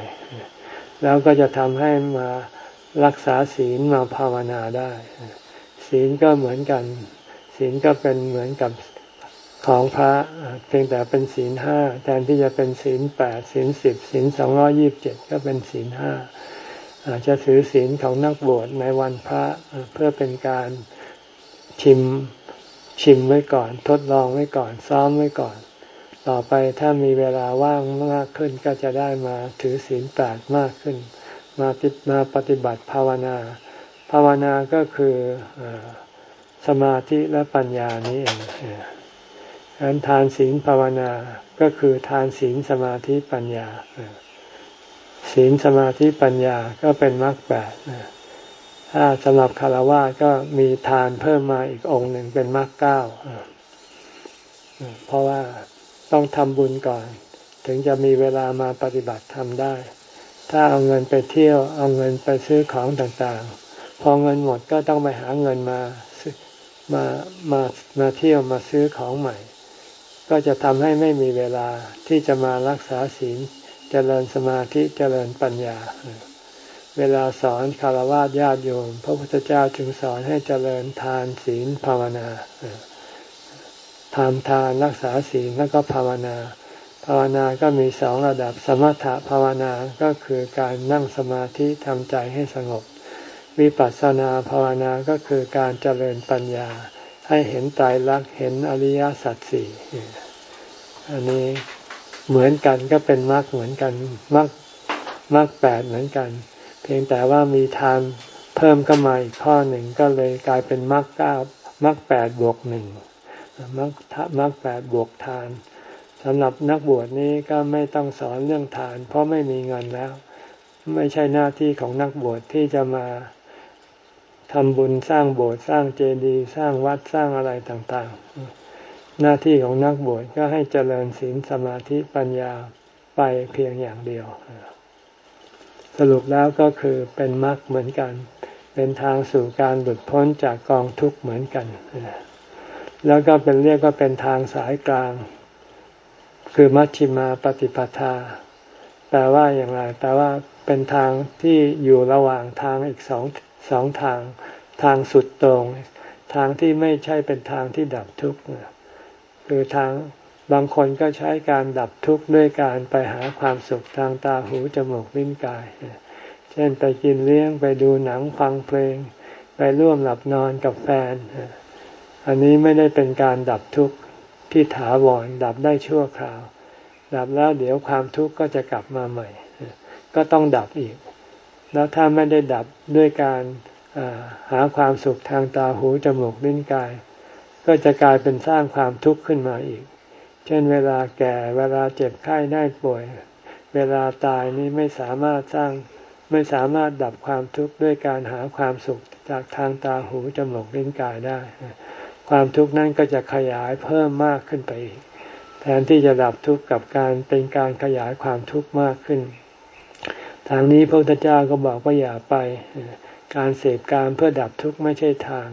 แล้วก็จะทำให้มา รักษาศีลมาภาวนาได้ ศีลก็เหมือนกัน ศีลก็เป็นเหมือนกับของพระเพียงแต่เป็นศีลห้าแทนที่จะเป็นศีลแปดศีลสิบศีลสองร้อยี่บเจ็ดก็เป็นศีลห้าอาจจะถือศีลของนักบวชในวันพระเพื่อเป็นการชิมชิมไว้ก่อน ทดลองไว้ก่อนซ้อมไว้ก่อน ต่อไปถ้ามีเวลาว่างมากขึ้นก็จะได้มาถือศีลแปดมากขึ้น มาติดมาปฏิบัติภาวนา ภาวนาก็คืออสมาธิและปัญญานี้เองการทานศีลภาวนาก็คือทานศีลสมาธิปัญญา ศีลสมาธิปัญญาก็เป็นมรรคแปดถ้าสำหรับคารวะก็มีทานเพิ่มมาอีกองค์หนึ่งเป็นมรรคเก้าเพราะว่าต้องทำบุญก่อน ถึงจะมีเวลามาปฏิบัติทำได้ ถ้าเอาเงินไปเที่ยว เอาเงินไปซื้อของต่างๆ พอเงินหมดก็ต้องไปหาเงินมามามามาเที่ยวมาซื้อของใหม่ ก็จะทำให้ไม่มีเวลาที่จะมารักษาศีลเจริญสมาธิเจริญปัญญา เวลาสอนคารวะญาติโยม พระพุทธเจ้าจึงสอนให้เจริญทานศีลภาวนาทำทานรักษาศีลแล้วก็ภาวนา ภาวนาก็มีสองระดับ สมถะภาวนาก็คือการนั่งสมาธิทำใจให้สงบ วิปัสสนาภาวนาก็คือการเจริญปัญญา ให้เห็นตายรักเห็นอริยสัจสี่อันนี้เหมือนกันก็เป็นมรรคเหมือนกันมรรคมรรคแปดเหมือนกัน เพียงแต่ว่ามีทานเพิ่มก็มาอีกข้อหนึ่งก็เลยกลายเป็นมรรคเก้ามรรคแปดบวกหนึ่งมรรคมรรคแปดบวกทาน สำหรับนักบวชนี้ก็ไม่ต้องสอนเรื่องทาน เพราะไม่มีเงินแล้ว ไม่ใช่หน้าที่ของนักบวชที่จะมาทำบุญสร้างโบสถ์สร้างเจดีย์สร้างวัดสร้างอะไรต่างๆ หน้าที่ของนักบวชก็ให้เจริญศีลสมาธิปัญญาไปเพียงอย่างเดียว สรุปแล้วก็คือเป็นมรรคเหมือนกัน เป็นทางสู่การหลุดพ้นจากกองทุกข์เหมือนกัน แล้วก็เป็นเรียกว่าเป็นทางสายกลาง คือมัชชิมาปฏิปทา แปลว่าอย่างไร แปลว่าเป็นทางที่อยู่ระหว่างทางอีกสองสองทาง ทางสุดตรง ทางที่ไม่ใช่เป็นทางที่ดับทุกข์คือทางบางคนก็ใช้การดับทุกข์ด้วยการไปหาความสุขทางตาหูจมูกลิ้นกาย เช่นไปกินเลี้ยงไปดูหนังฟังเพลง ไปร่วมหลับนอนกับแฟน อันนี้ไม่ได้เป็นการดับทุกข์ ที่ถาวรดับได้ชั่วคราว ดับแล้วเดี๋ยวความทุกข์ก็จะกลับมาใหม่ ก็ต้องดับอีก แล้วถ้าไม่ได้ดับด้วยการหาความสุขทางตาหูจมูกลิ้นกาย ก็จะกลายเป็นสร้างความทุกข์ขึ้นมาอีก เช่นเวลาแก่เวลาเจ็บไข้ได้ป่วย เวลาตายนี้ไม่สามารถสร้างไม่สามารถดับความทุกข์ด้วยการหาความสุขจากทางตาหูจมูกลิ้นกายได้ ความทุกข์นั้นก็จะขยายเพิ่มมากขึ้นไปอีกแทนที่จะดับทุกข์กับการเป็นการขยายความทุกข์มากขึ้น ทางนี้พระพุทธเจ้าก็บอกว่าอย่าไป การเสพการเพื่อดับทุกข์ไม่ใช่ทาง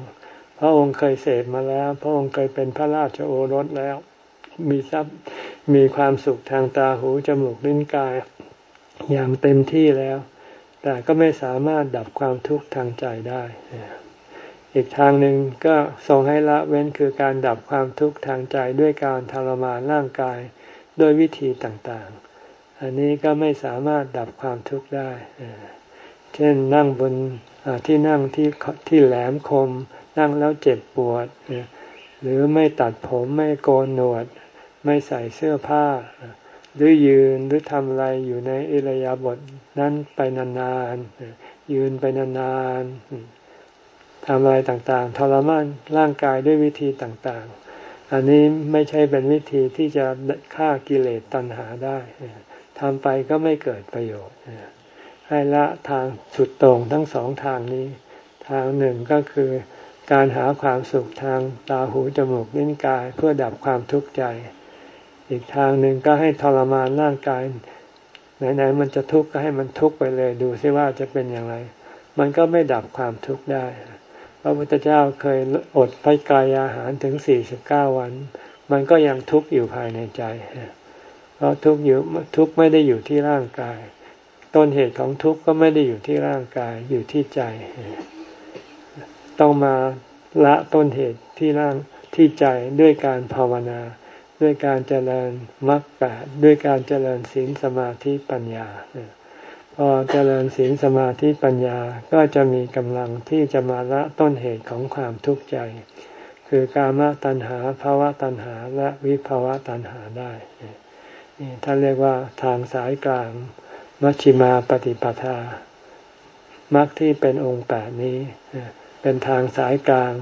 พระองค์เคยเสพมาแล้ว พระองค์เคยเป็นพระราชโอรสแล้ว มีทรัพย์มีความสุขทางตาหูจมูกลิ้นกายอย่างเต็มที่แล้ว แต่ก็ไม่สามารถดับความทุกข์ทางใจได้ อีกทางหนึ่งก็ทรงให้ละเว้นคือการดับความทุกข์ทางใจด้วยการทรมานร่างกายด้วยวิธีต่างๆ อันนี้ก็ไม่สามารถดับความทุกข์ได้ เช่นนั่งบนที่นั่งที่ที่แหลมคม นั่งแล้วเจ็บปวด หรือไม่ตัดผมไม่โกนหนวด ไม่ใส่เสื้อผ้า หรือยืนหรือทำอะไรอยู่ในอิรยาบถนั้นไปนานๆยืนไปนานๆ ทำอะไรต่างๆ ทรมานร่างกายด้วยวิธีต่างๆ อันนี้ไม่ใช่เป็นวิธีที่จะฆ่ากิเลสตัณหาได้ทำไปก็ไม่เกิดประโยชน์ให้ละทางสุดตรงทั้งสองทางนี้ ทางหนึ่งก็คือการหาความสุขทางตาหูจมูกลิ้นกายเพื่อดับความทุกข์ใจ อีกทางหนึ่งก็ให้ทรมานร่างกายไหนๆมันจะทุกข์ก็ให้มันทุกข์ไปเลยดูซิว่าจะเป็นอย่างไร มันก็ไม่ดับความทุกข์ได้ ระพุทธเจ้าเคยอดพระกายอาหารถึงสี่สิบเก้าวัน มันก็ยังทุกข์อยู่ภายในใจ เพราะทุกข์อยู่ทุกข์ไม่ได้อยู่ที่ร่างกาย ต้นเหตุของทุกข์ก็ไม่ได้อยู่ที่ร่างกายอยู่ที่ใจ ต้องมาละต้นเหตุที่ร่างที่ใจด้วยการภาวนา ด้วยการเจริญมรรคแปดด้วยการเจริญศีลสมาธิปัญญา พอเจริญศีลสมาธิปัญญาก็จะมีกำลังที่จะมาละต้นเหตุของความทุกข์ใจ คือกามตัณหาภาวะตัณหาและวิภาวะตัณหาได้นี่ท่านเรียกว่าทางสายกลางมัชฌิมาปฏิปทามรรคที่เป็นองค์แปดนี้ เป็นทางสายกลาง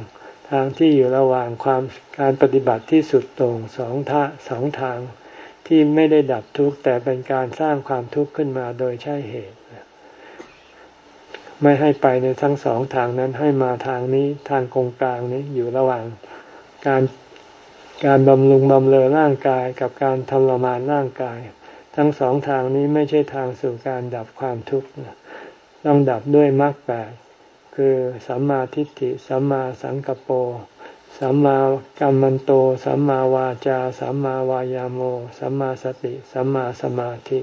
ทางที่อยู่ระหว่างความการปฏิบัติที่สุดตรงสองท่าสองทาง ที่ไม่ได้ดับทุกข์แต่เป็นการสร้างความทุกข์ขึ้นมาโดยใช่เหตุ ไม่ให้ไปในทั้งสองทางนั้นให้มาทางนี้ทางกงกลางนี้อยู่ระหว่างการการบำรุงบำเรอร่างกายกับการทรมานร่างกาย ทั้งสองทางนี้ไม่ใช่ทางสู่การดับความทุกข์ต้องดับด้วยมรรคแปดคือสัมมาทิฏฐิสัมมาสังกปร สัมมากัมมันโต สัมมาวาจา สัมมาวายาโม สัมมาสติ สัมมาสมาธิ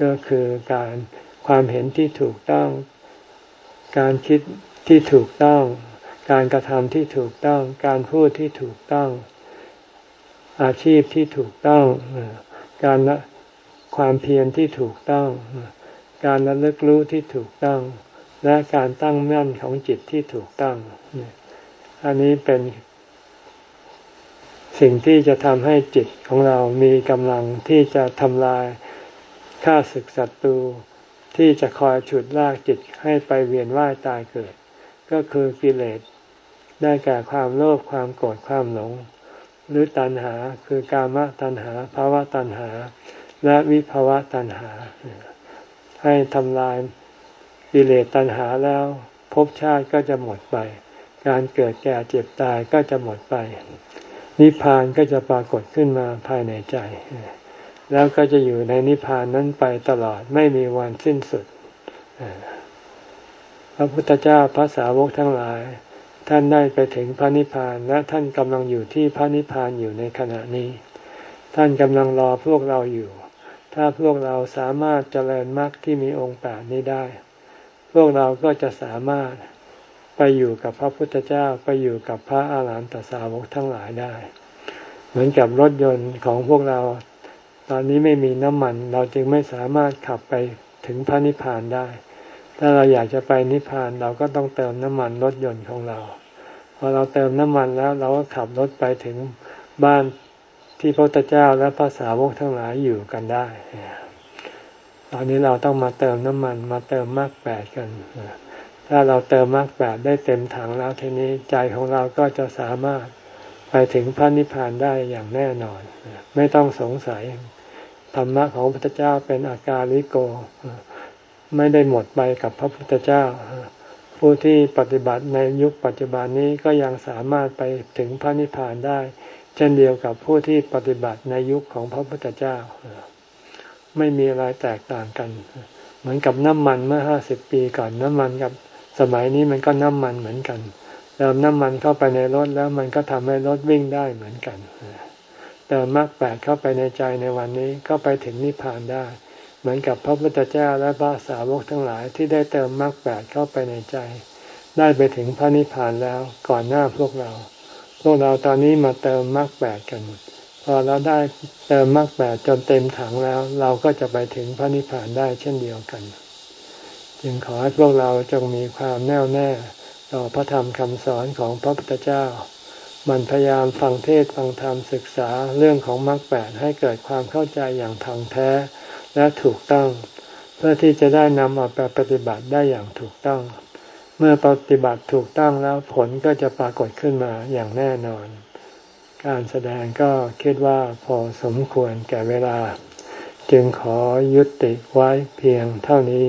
ก็คือการความเห็นที่ถูกต้อง การคิดที่ถูกต้อง การกระทำที่ถูกต้อง การพูดที่ถูกต้อง อาชีพที่ถูกต้อง การความเพียรที่ถูกต้อง การระลึกรู้ที่ถูกต้อง และการตั้งมั่นของจิตที่ถูกต้อง อันนี้เป็นสิ่งที่จะทำให้จิตของเรามีกำลังที่จะทำลายข้าศึกศัตรูที่จะคอยฉุดลากจิตให้ไปเวียนว่ายตายเกิด ก็คือกิเลส ได้แก่ความโลภความโกรธความหลง หรือตัณหาคือกามตัณหาภาวะตัณหา และวิภาวะตัณหา ให้ทำลายกิเลสตัณหาแล้วภพชาติก็จะหมดไป การเกิดแก่เจ็บตายก็จะหมดไป นิพพานก็จะปรากฏขึ้นมาภายในใจ แล้วก็จะอยู่ในนิพพานนั้นไปตลอดไม่มีวันสิ้นสุด พระพุทธเจ้าพระสาวกทั้งหลาย ท่านได้ไปถึงพระนิพพานและท่านกำลังอยู่ที่พระนิพพานอยู่ในขณะนี้ ท่านกำลังรอพวกเราอยู่ ถ้าพวกเราสามารถเจริญมรรคที่มีองค์แปดนี้ได้ พวกเราก็จะสามารถ ไปอยู่กับพระพุทธเจ้าไปอยู่กับพระอาหารหันตสาวกทั้งหลายได้ เหมือนกับรถยนต์ของพวกเรา ตอนนี้ไม่มีน้ำมัน เราจึงไม่สามารถขับไปถึงพระนิพพานได้ ถ้าเราอยากจะไปนิพพานเราก็ต้องเติมน้ำมันรถยนต์ของเรา พอเราเติมน้ำมันแล้วเราก็ขับรถไปถึงบ้านที่พระพุทธเจ้าและพระสาวกทั้งหลายอยู่กันได้ ตอนนี้เราต้องมาเติมน้ำมันมาเติมมากแปดกัน ถ้าเราเติมมรรคแปดได้เต็มถังแล้วทีนี้ใจของเราก็จะสามารถไปถึงพระนิพพานได้อย่างแน่นอน ไม่ต้องสงสัยธรรมะของพระพุทธเจ้าเป็นอาการลิโก ไม่ได้หมดไปกับพระพุทธเจ้า ผู้ที่ปฏิบัติในยุคปัจจุบันนี้ก็ยังสามารถไปถึงพระนิพพานได้ เช่นเดียวกับผู้ที่ปฏิบัติในยุคของพระพุทธเจ้า ไม่มีอะไรแตกต่างกัน เหมือนกับน้ำมันเมื่อห้าสิบปีก่อนน้ำมันกับ สมัยนี้มันก็น้ำมันเหมือนกันเติมน้ำมันเข้าไปในรถแล้วมันก็ทำให้รถวิ่งได้เหมือนกันเติมมรรคแปดเข้าไปในใจในวันนี้ก็ไปถึงนิพพานได้ เหมือนกับพระพุทธเจ้าและพระสาวกทั้งหลายที่ได้เติมมรรคแปดเข้าไปในใจ ได้ไปถึงพระนิพพานแล้วก่อนหน้าพวกเรา พวกเราตอนนี้มาเติมมรรคแปดกันพอเราได้เติมมรรคแปดจนเต็มถังแล้ว เราก็จะไปถึงพระนิพพานได้เช่นเดียวกัน จึงขอให้พวกเราจงมีความแน่วแน่ต่อพระธรรมคำสอนของพระพุทธเจ้า มันพยายามฟังเทศฟังธรรมศึกษาเรื่องของมรรคแปดให้เกิดความเข้าใจอย่างท่องแท้และถูกต้อง เพื่อที่จะได้นำเอาไปปฏิบัติได้อย่างถูกต้อง เมื่อปฏิบัติถูกต้องแล้วผลก็จะปรากฏขึ้นมาอย่างแน่นอน การแสดงก็คิดว่าพอสมควรแก่เวลา จึงขอยุติไว้เพียงเท่านี้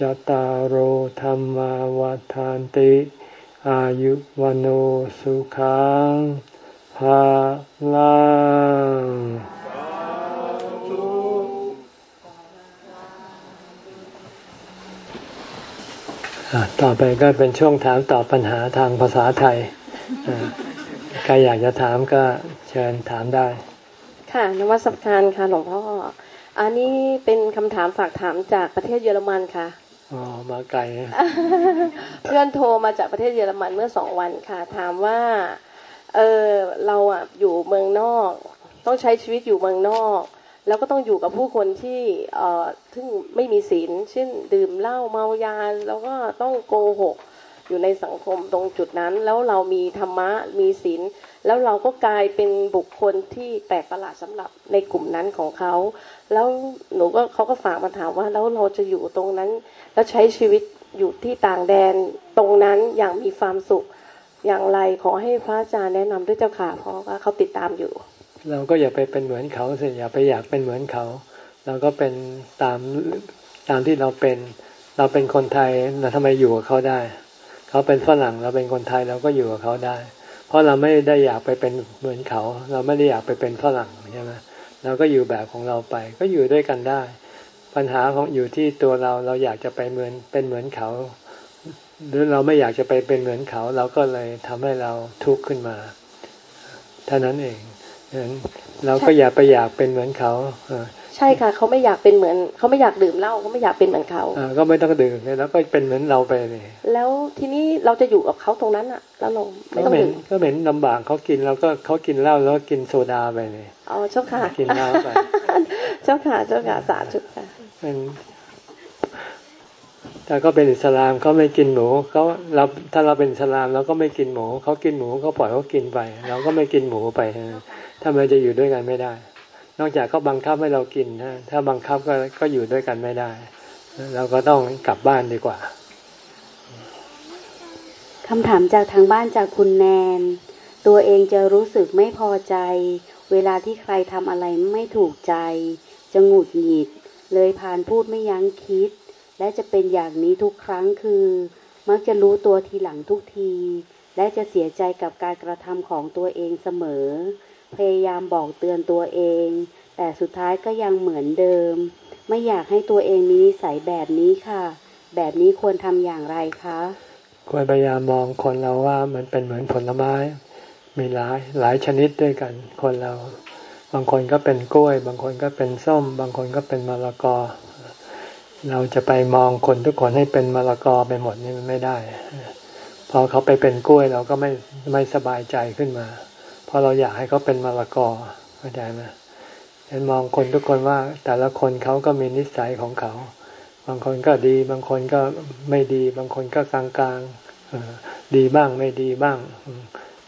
จตารโหธรรมวาทานติ อายุวันโอสุขังภาลังต่อไปก็เป็นช่วงถามตอบปัญหาทางภาษาไทย ใครอยากจะถามก็เชิญถามได้ ค่ะนวัตการค่ะหลวงพ่ออันนี้เป็นคำถามฝากถามจากประเทศเยอรมันค่ะ อ๋อมาไกลเพื่อนโทรมาจากประเทศเยอรมันเมื่อสองวันค่ะ ถามว่า เออเราอะอยู่เมืองนอก ต้องใช้ชีวิตอยู่เมืองนอก แล้วก็ต้องอยู่กับผู้คนที่เอ่อซึ่งไม่มีศีลเช่นดื่มเหล้าเมายาแล้วก็ต้องโกหกอยู่ในสังคมตรงจุดนั้น แล้วเรามีธรรมะมีศีล แล้วเราก็กลายเป็นบุคคลที่แปลกประหลาดสำหรับในกลุ่มนั้นของเขา แล้วหนูก็เขาก็ฝากมาถามว่าแล้วเราจะอยู่ตรงนั้น แล้วใช้ชีวิตอยู่ที่ต่างแดนตรงนั้นอย่างมีความสุขอย่างไรขอให้พระอาจารย์แนะนำด้วยเจ้าค่ะเพราะว่าเขาติดตามอยู่ เราก็อย่าไปเป็นเหมือนเขาสิอย่าไปอยากเป็นเหมือนเขาเราก็เป็นตามตามที่เราเป็น เราเป็นคนไทยเราทำไมอยู่กับเขาได้ เขาเป็นฝรั่งเราเป็นคนไทยเราก็อยู่กับเขาได้ เพราะเราไม่ได้อยากไปเป็นเหมือนเขา เราไม่ได้อยากไปเป็นฝรั่งใช่ไหมเราก็อยู่แบบของเราไป ก็อยู่ด้วยกันได้ ปัญหาของอยู่ที่ตัวเราเราอยากจะไปเหมือนเป็นเหมือนเขา หรือเราไม่อยากจะไปเป็นเหมือนเขา เราก็เลยทำให้เราทุกข์ขึ้นมาเท่านั้นเองเราก็อย่าไปอยากเป็นเหมือนเขา ใช่ค่ะเขาไม่อยากเป็นเหมือนเขาไม่อยากดื่มเหล้าเขาไม่อยากเป็นเหมือนเขาอ่าก็ไม่ต้องดื่มเลยแล้วก็เป็นเหมือนเราไปเลยแล้วทีนี้เราจะอยู่กับเขาตรงนั้นอะ แล้วเราไม่ต้องดื่มก็เหม็นลำบากเขากินแล้วก็เขากินเหล้าแล้วกินโซดาไปเลยอ๋อเจ้าค่ะกินเหล้าไปเจ้าค่ะเจ้าค่ะสาธุค่ะเป็นแต่ก็เป็นอิสลามเขาไม่กินหมูเขาเราถ้าเราเป็นอิสลามเราก็ไม่กินหมูเขากินหมูเขาปล่อยเขากินไป เราก็ไม่กินหมูไปทำไมจะอยู่ด้วยกันไม่ได้ นอกจากเขาบังคับให้เรากินถ้าบังคับก็ก็อยู่ด้วยกันไม่ได้ เราก็ต้องกลับบ้านดีกว่าคำถามจากทางบ้านจากคุณแนน ตัวเองจะรู้สึกไม่พอใจ เวลาที่ใครทำอะไรไม่ถูกใจ จะหงุดหงิด เลยพานพูดไม่ยั้งคิด และจะเป็นอย่างนี้ทุกครั้งคือ มักจะรู้ตัวทีหลังทุกที และจะเสียใจกับการกระทำของตัวเองเสมอ พยายามบอกเตือนตัวเอง แต่สุดท้ายก็ยังเหมือนเดิม ไม่อยากให้ตัวเองมีนิสัยแบบนี้ค่ะ แบบนี้ควรทำอย่างไรคะ ควรพยายามมองคนเราว่ามันเป็นเหมือนผลไม้ มีหลายหลายชนิดด้วยกัน คนเรา บางคนก็เป็นกล้วย บางคนก็เป็นส้ม บางคนก็เป็นมะละกอ เราจะไปมองคนทุกคนให้เป็นมะละกอไปหมดนี่มันไม่ได้พอเขาไปเป็นกล้วยเราก็ไม่ไม่สบายใจขึ้นมา ราะเราอยากให้เขาเป็นมะละกอเข้าใจไหมเห็นมองคนทุกคนว่าแต่ละคนเขาก็มีนิสัยของเขา บางคนก็ดี บางคนก็ไม่ดี บางคนก็กลางกลางดีบ้างไม่ดีบ้าง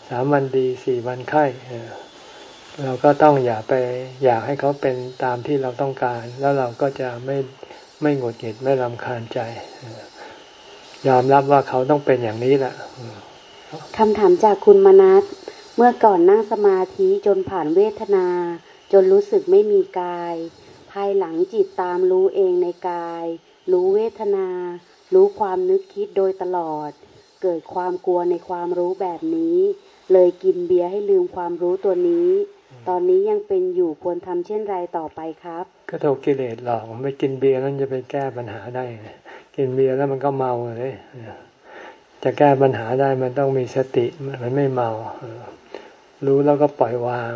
สามวันดีสี่วันไข้เราก็ต้องอย่าไปอยากให้เขาเป็นตามที่เราต้องการ แล้วเราก็จะไม่ไม่หงุดหงิดไม่รำคาญใจยอมรับว่าเขาต้องเป็นอย่างนี้แหละคำถามจากคุณมนัส เมื่อก่อนนั่งสมาธิจนผ่านเวทนา จนรู้สึกไม่มีกาย ภายหลังจิตตามรู้เองในกาย รู้เวทนา รู้ความนึกคิดโดยตลอด เกิดความกลัวในความรู้แบบนี้ เลยกินเบียร์ให้ลืมความรู้ตัวนี้ ตอนนี้ยังเป็นอยู่ควรทำเช่นไรต่อไปครับ ก็ถูกกิเลสหลอกไม่กินเบียร์นั้นจะไปแก้ปัญหาได้ กินเบียร์แล้วมันก็เมาเลย จะแก้ปัญหาได้มันต้องมีสติมันไม่เมา รู้แล้วก็ปล่อยวาง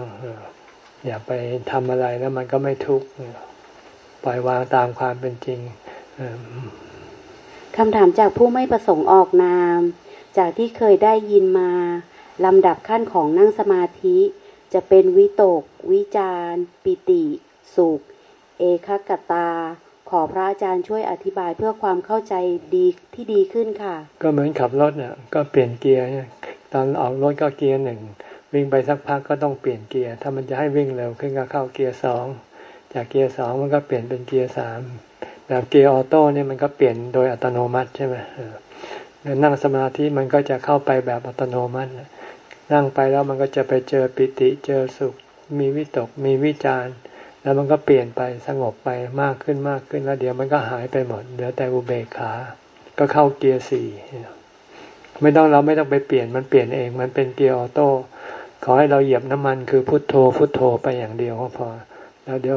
อย่าไปทำอะไรแล้วมันก็ไม่ทุกข์ปล่อยวางตามความเป็นจริงคำถามจากผู้ไม่ประสงค์ออกนาม จากที่เคยได้ยินมาลำดับขั้นของนั่งสมาธิ จะเป็นวิตก วิจารปิติ สุข เอกกตา ขอพระอาจารย์ช่วยอธิบายเพื่อความเข้าใจดีที่ดีขึ้นค่ะ ก็เหมือนขับรถเนี่ยก็เปลี่ยนเกียร์เนี่ยตอนออกรถก็เกียร์หนึ่ง วิ่งไปสักพักก็ต้องเปลี่ยนเกียร์ ถ้ามันจะให้วิ่งเร็วขึ้นก็เข้าเกียร์สอง จากเกียร์สองมันก็เปลี่ยนเป็นเกียร์สาม แบบเกียร์ออโต้เนี่ยมันก็เปลี่ยนโดยอัตโนมัติใช่ไหมนั่งสมาธิมันก็จะเข้าไปแบบอัตโนมัติ นั่งไปแล้วมันก็จะไปเจอปิติ เจอสุข มีวิตก มีวิจารแล้วมันก็เปลี่ยนไปสงบไปมากขึ้นมากขึ้นแล้วเดี๋ยวมันก็หายไปหมด เหลือแต่อุเบกขา ก็เข้าเกียร์สี่ ไม่ต้องเราไม่ต้องไปเปลี่ยน มันเปลี่ยนเอง มันเป็นเกียร์ออโต้ ขอให้เราเหยียบน้ำมันคือพุทโธพุทโธไปอย่างเดียวก็พอ แล้วเดี๋ยว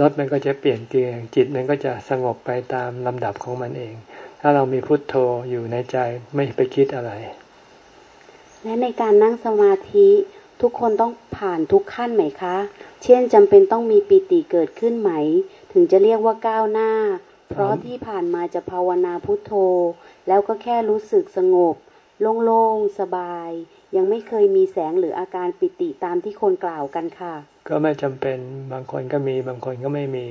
รถมันก็จะเปลี่ยนเกียร์จิตมันก็จะสงบไปตามลำดับของมันเอง ถ้าเรามีพุทโธอยู่ในใจไม่ไปคิดอะไร และในการนั่งสมาธิทุกคนต้องผ่านทุกขั้นไหมคะ เช่นจำเป็นต้องมีปิติเกิดขึ้นไหม ถึงจะเรียกว่าก้าวหน้า เพราะที่ผ่านมาจะภาวนาพุทโธ แล้วก็แค่รู้สึกสงบ โล่งๆ สบาย ยังไม่เคยมีแสงหรืออาการปิติตามที่คนกล่าวกันค่ะ ก็ไม่จำเป็นบางคนก็มีบางคนก็ไม่มี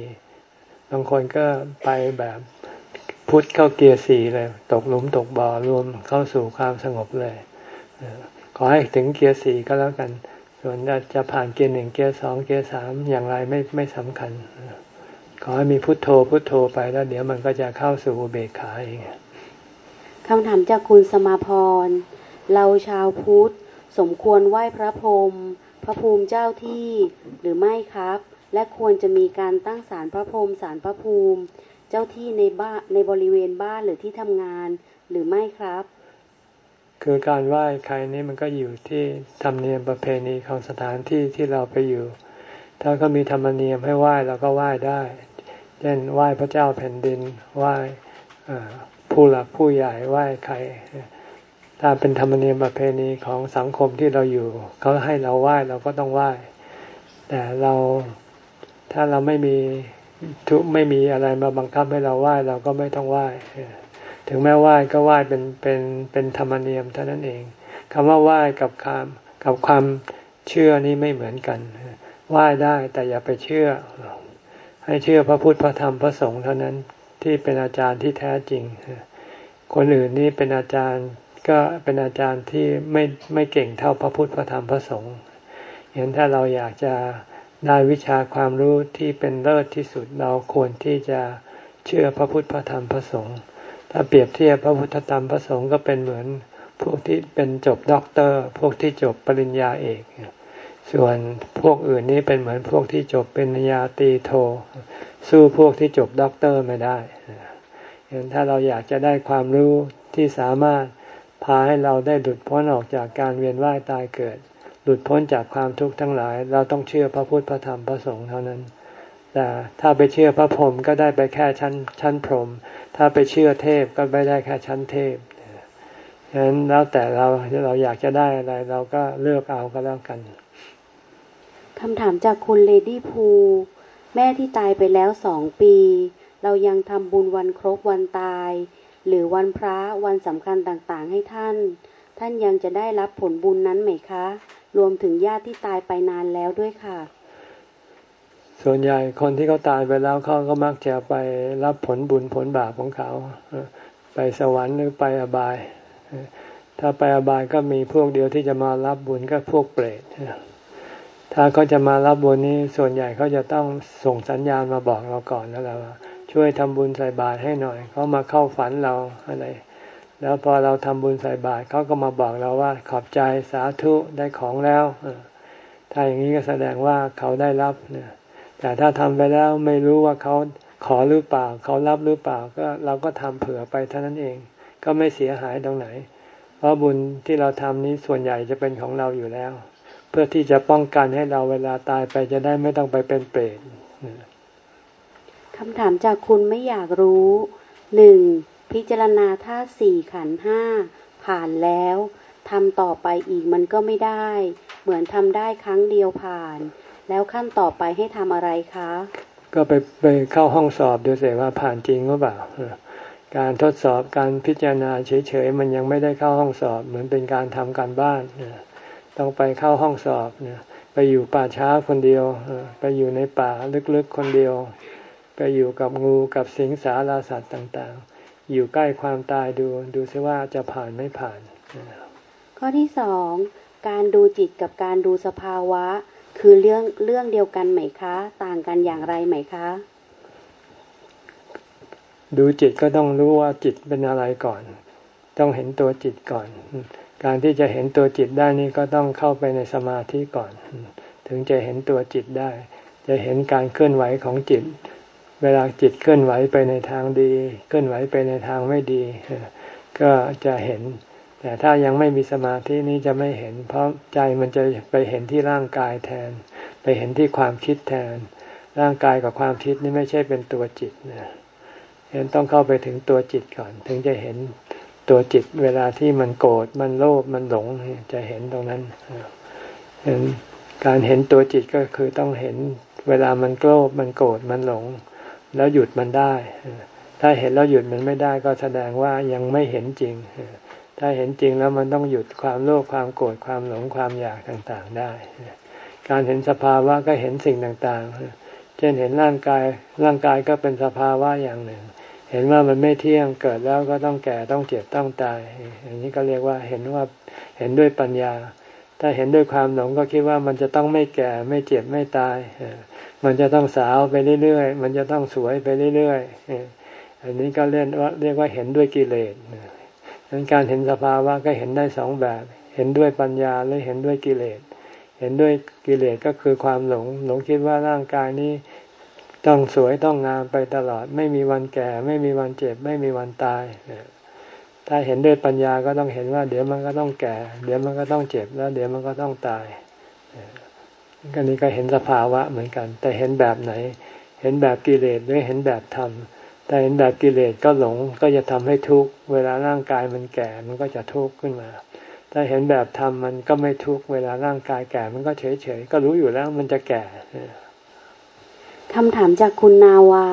บางคนก็ไปแบบพรวดเข้าเกียร์สี่เลย ตกหลุมตกบ่อรวมเข้าสู่ความสงบเลยขอให้ถึงเกียร์สี่ก็แล้วกัน ส่วนจะผ่านเกียร์หนึ่งเกียร์สองเกียร์สามอย่างไรไม่ไม่สำคัญ ขอให้มีพุทโธพุทโธไปแล้วเดี๋ยวมันก็จะเข้าสู่อุเบกขาเองคำถามจากคุณสมาพร เราชาวพุทธ สมควรไหว้พระพรหมพระภูมิเจ้าที่หรือไม่ครับ และควรจะมีการตั้งศาลพระพรหมศาลพระภูมิ เจ้าที่ในบ้านในบริเวณบ้านหรือที่ทำงานหรือไม่ครับ คือการไหว้ใครนี่มันก็อยู่ที่ธรรมเนียมประเพณีของสถานที่ที่เราไปอยู่ ถ้าก็มีธรรมเนียมให้ไหว้เราก็ไหว้ได้เช่นไหว้พระเจ้าแผ่นดินไหว้ผู้หลักผู้ใหญ่ไหว้ใคร ถ้าเป็นธรรมเนียมประเพณีของสังคมที่เราอยู่เขาให้เราไหว้เราก็ต้องไหว้ แต่เราถ้าเราไม่มีทุไม่มีอะไรมาบังคับให้เราไหว้เราก็ไม่ต้องไหว้ถึงแม้ไหว้ก็ไหว้เป็นเป็นเป็นธรรมเนียมเท่านั้นเองคำว่าไหว้กับความกับความเชื่อนี่ไม่เหมือนกันไหว้ได้แต่อย่าไปเชื่อ ให้เชื่อพระพุทธพระธรรมพระสงฆ์เท่านั้นที่เป็นอาจารย์ที่แท้จริงคนอื่นนี่เป็นอาจารย์ ก็เป็นอาจารย์ที่ไม่ไม่เก่งเท่าพระพุทธพระธรรมพระสงฆ์เห็นถ้าเราอยากจะได้วิชาความรู้ที่เป็นเลิศที่สุดเราควรที่จะเชื่อพระพุทธพระธรรมพระสงฆ์ถ้าเปรียบเทียบพระพุทธธรรมพระสงฆ์ก็เป็นเหมือนพวกที่เป็นจบด็อกเตอร์ พวกที่จบปริญญาเอกส่วนพวกอื่นนี้เป็นเหมือนพวกที่จบปริญญาตีโท สู้พวกที่จบด็อกเตอร์ไม่ได้เห็นถ้าเราอยากจะได้ความรู้ที่สามารถาให้เราได้หลุดพ้นออกจากการเวียนว่ายตายเกิด หลุดพ้นจากความทุกข์ทั้งหลาย เราต้องเชื่อพระพุทธพระธรรมพระสงฆ์เท่านั้น แต่ถ้าไปเชื่อพระพรหมก็ได้ไปแค่ชั้นชั้นพรหมถ้าไปเชื่อเทพก็ไม่ได้แค่ชั้นเทพฉะนั้นแล้วแต่เราเราอยากจะได้อะไร เราก็เลือกเอาก็แล้วกันคำถามจากคุณเลดี้พูแม่ที่ตายไปแล้วสองปี เรายังทำบุญวันครบวันตาย หรือวันพระวันสำคัญต่างๆ ให้ท่าน ท่านยังจะได้รับผลบุญนั้นไหมคะ รวมถึงญาติที่ตายไปนานแล้วด้วยค่ะ ส่วนใหญ่คนที่เขาตายไปแล้วเขาก็มักจะไปรับผลบุญผลบาปของเขา ไปสวรรค์หรือไปอบาย ถ้าไปอบายก็มีพวกเดียวที่จะมารับบุญก็พวกเปรตถ้าเขาจะมารับบุญนี้ส่วนใหญ่เขาจะต้องส่งสัญญาณมาบอกเราก่อนแล้วว่า ช่วยทำบุญใส่บาตรให้หน่อยเขามาเข้าฝันเราอะไร แล้วพอเราทำบุญใส่บาตรเขาก็มาบอกเราว่าขอบใจสาธุได้ของแล้วถ้าอย่างนี้ก็แสดงว่าเขาได้รับเนี่ยแต่ถ้าทำไปแล้วไม่รู้ว่าเขาขอหรือเปล่า เขารับหรือเปล่าก็เราก็ทำเผื่อไปเท่านั้นเอง ก็ไม่เสียหายตรงไหน เพราะบุญที่เราทำนี้ส่วนใหญ่จะเป็นของเราอยู่แล้ว เพื่อที่จะป้องกันให้เราเวลาตายไปจะได้ไม่ต้องไปเป็นเปรต คำถามจากคุณไม่อยากรู้หนึ่งพิจารณาธาตุสี่ขันห้าผ่านแล้วทำต่อไปอีกมันก็ไม่ได้ เหมือนทำได้ครั้งเดียวผ่าน แล้วขั้นต่อไปให้ทำอะไรคะ ก็ไปไปเข้าห้องสอบดูเสียว่าผ่านจริงหรือเปล่าการทดสอบการพิจารณาเฉยๆมันยังไม่ได้เข้าห้องสอบ เหมือนเป็นการทำการบ้านต้องไปเข้าห้องสอบไปไปอยู่ป่าช้าคนเดียวไปอยู่ในป่าลึกๆคนเดียว ไปอยู่กับงูกับสิงสาราสัตว์ต่างๆ อยู่ใกล้ความตายดูดูซิว่าจะผ่านไม่ผ่าน ข้อที่สองการดูจิตกับการดูสภาวะ คือเรื่องเรื่องเดียวกันไหมคะ ต่างกันอย่างไรไหมคะ ดูจิตก็ต้องรู้ว่าจิตเป็นอะไรก่อน ต้องเห็นตัวจิตก่อน การที่จะเห็นตัวจิตได้นี่ก็ต้องเข้าไปในสมาธิก่อน ถึงจะเห็นตัวจิตได้ จะเห็นการเคลื่อนไหวของจิต เวลาจิตเคลื่อนไหวไปในทางดี เคลื่อนไหวไปในทางไม่ดี ก็จะเห็น แต่ถ้ายังไม่มีสมาธินี้จะไม่เห็น เพราะใจมันจะไปเห็นที่ร่างกายแทน ไปเห็นที่ความคิดแทน ร่างกายกับความคิดนี่ไม่ใช่เป็นตัวจิตนะเห็นต้องเข้าไปถึงตัวจิตก่อน ถึงจะเห็นตัวจิตเวลาที่มันโกรธมันโลภมันหลงจะเห็นตรงนั้นเห็นการเห็นตัวจิตก็คือต้องเห็นเวลามันโกรธมันโกรธมันหลง แล้วหยุดมันได้ ถ้าเห็นแล้วหยุดมันไม่ได้ก็แสดงว่ายังไม่เห็นจริง ถ้าเห็นจริงแล้วมันต้องหยุดความโลภความโกรธความหลงความอยากต่างๆได้ การเห็นสภาวะก็เห็นสิ่งต่างๆ เช่นเห็นร่างกายร่างกายก็เป็นสภาวะอย่างหนึ่ง เห็นว่ามันไม่เที่ยงเกิดแล้วก็ต้องแก่ต้องเจ็บต้องตายอย่างนี้ก็เรียกว่าเห็นว่าเห็นด้วยปัญญา ถ้าเห็นด้วยความหลงก็คิดว่ามันจะต้องไม่แก่ไม่เจ็บไม่ตาย มันจะต้องสาวไปเรื่อยๆ มันจะต้องสวยไปเรื่อยๆ อันนี้ก็เรียกว่าเรียกว่าเห็นด้วยกิเลสดังการเห็นสภาวะก็เห็นได้สองแบบ เห็นด้วยปัญญาหรือเห็นด้วยกิเลส เห็นด้วยกิเลสก็คือความหลง หลงคิดว่าร่างกายนี้ต้องสวยต้องงามไปตลอด ไม่มีวันแก่ ไม่มีวันเจ็บ ไม่มีวันตาย ถ้าเห็นด้วยปัญญาก็ต้องเห็นว่า เดี๋ยวมันก็ต้องแก่ เดี๋ยวมันก็ต้องเจ็บแล้ว เดี๋ยวมันก็ต้องตายก็นี้ก็เห็นสภาวะเหมือนกัน แต่เห็นแบบไหน เห็นแบบกิเลสหรือเห็นแบบธรรมแต่เห็นแบบกิเลสก็หลงก็จะทำให้ทุกข์เวลาร่างกายมันแก่มันก็จะทุกข์ขึ้นมา ถ้าเห็นแบบธรรมมันก็ไม่ทุกข์เวลาร่างกายแก่มันก็เฉยเฉยก็รู้อยู่แล้วมันจะแก่คำถามจากคุณนาวา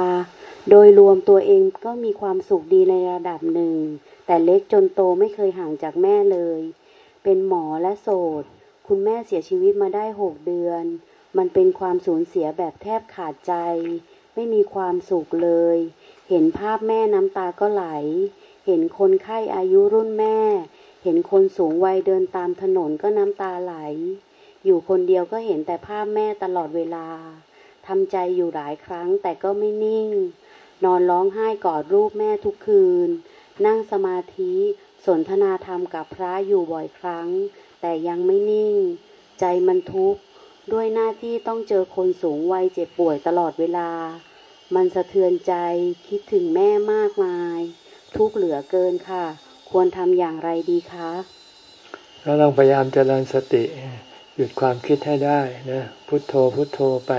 โดยรวมตัวเองก็มีความสุขดีในระดับหนึ่ง แต่เล็กจนโตไม่เคยห่างจากแม่เลย เป็นหมอและโสด คุณแม่เสียชีวิตมาได้หกเดือน มันเป็นความสูญเสียแบบแทบขาดใจ ไม่มีความสุขเลย เห็นภาพแม่น้ำตาก็ไหล เห็นคนไข้อายุรุ่นแม่ เห็นคนสูงวัยเดินตามถนนก็น้ำตาไหล อยู่คนเดียวก็เห็นแต่ภาพแม่ตลอดเวลาทำใจอยู่หลายครั้งแต่ก็ไม่นิ่ง นอนร้องไห้กอดรูปแม่ทุกคืน นั่งสมาธิสนทนาธรรมกับพระอยู่บ่อยครั้ง แต่ยังไม่นิ่ง ใจมันทุกข์ ด้วยหน้าที่ต้องเจอคนสูงวัยเจ็บป่วยตลอดเวลา มันสะเทือนใจคิดถึงแม่มากมาย ทุกข์เหลือเกินค่ะ ควรทำอย่างไรดีคะก็ต้องพยายามเจริญสติ หยุดความคิดให้ได้นะพุโทโธพุโทโธไป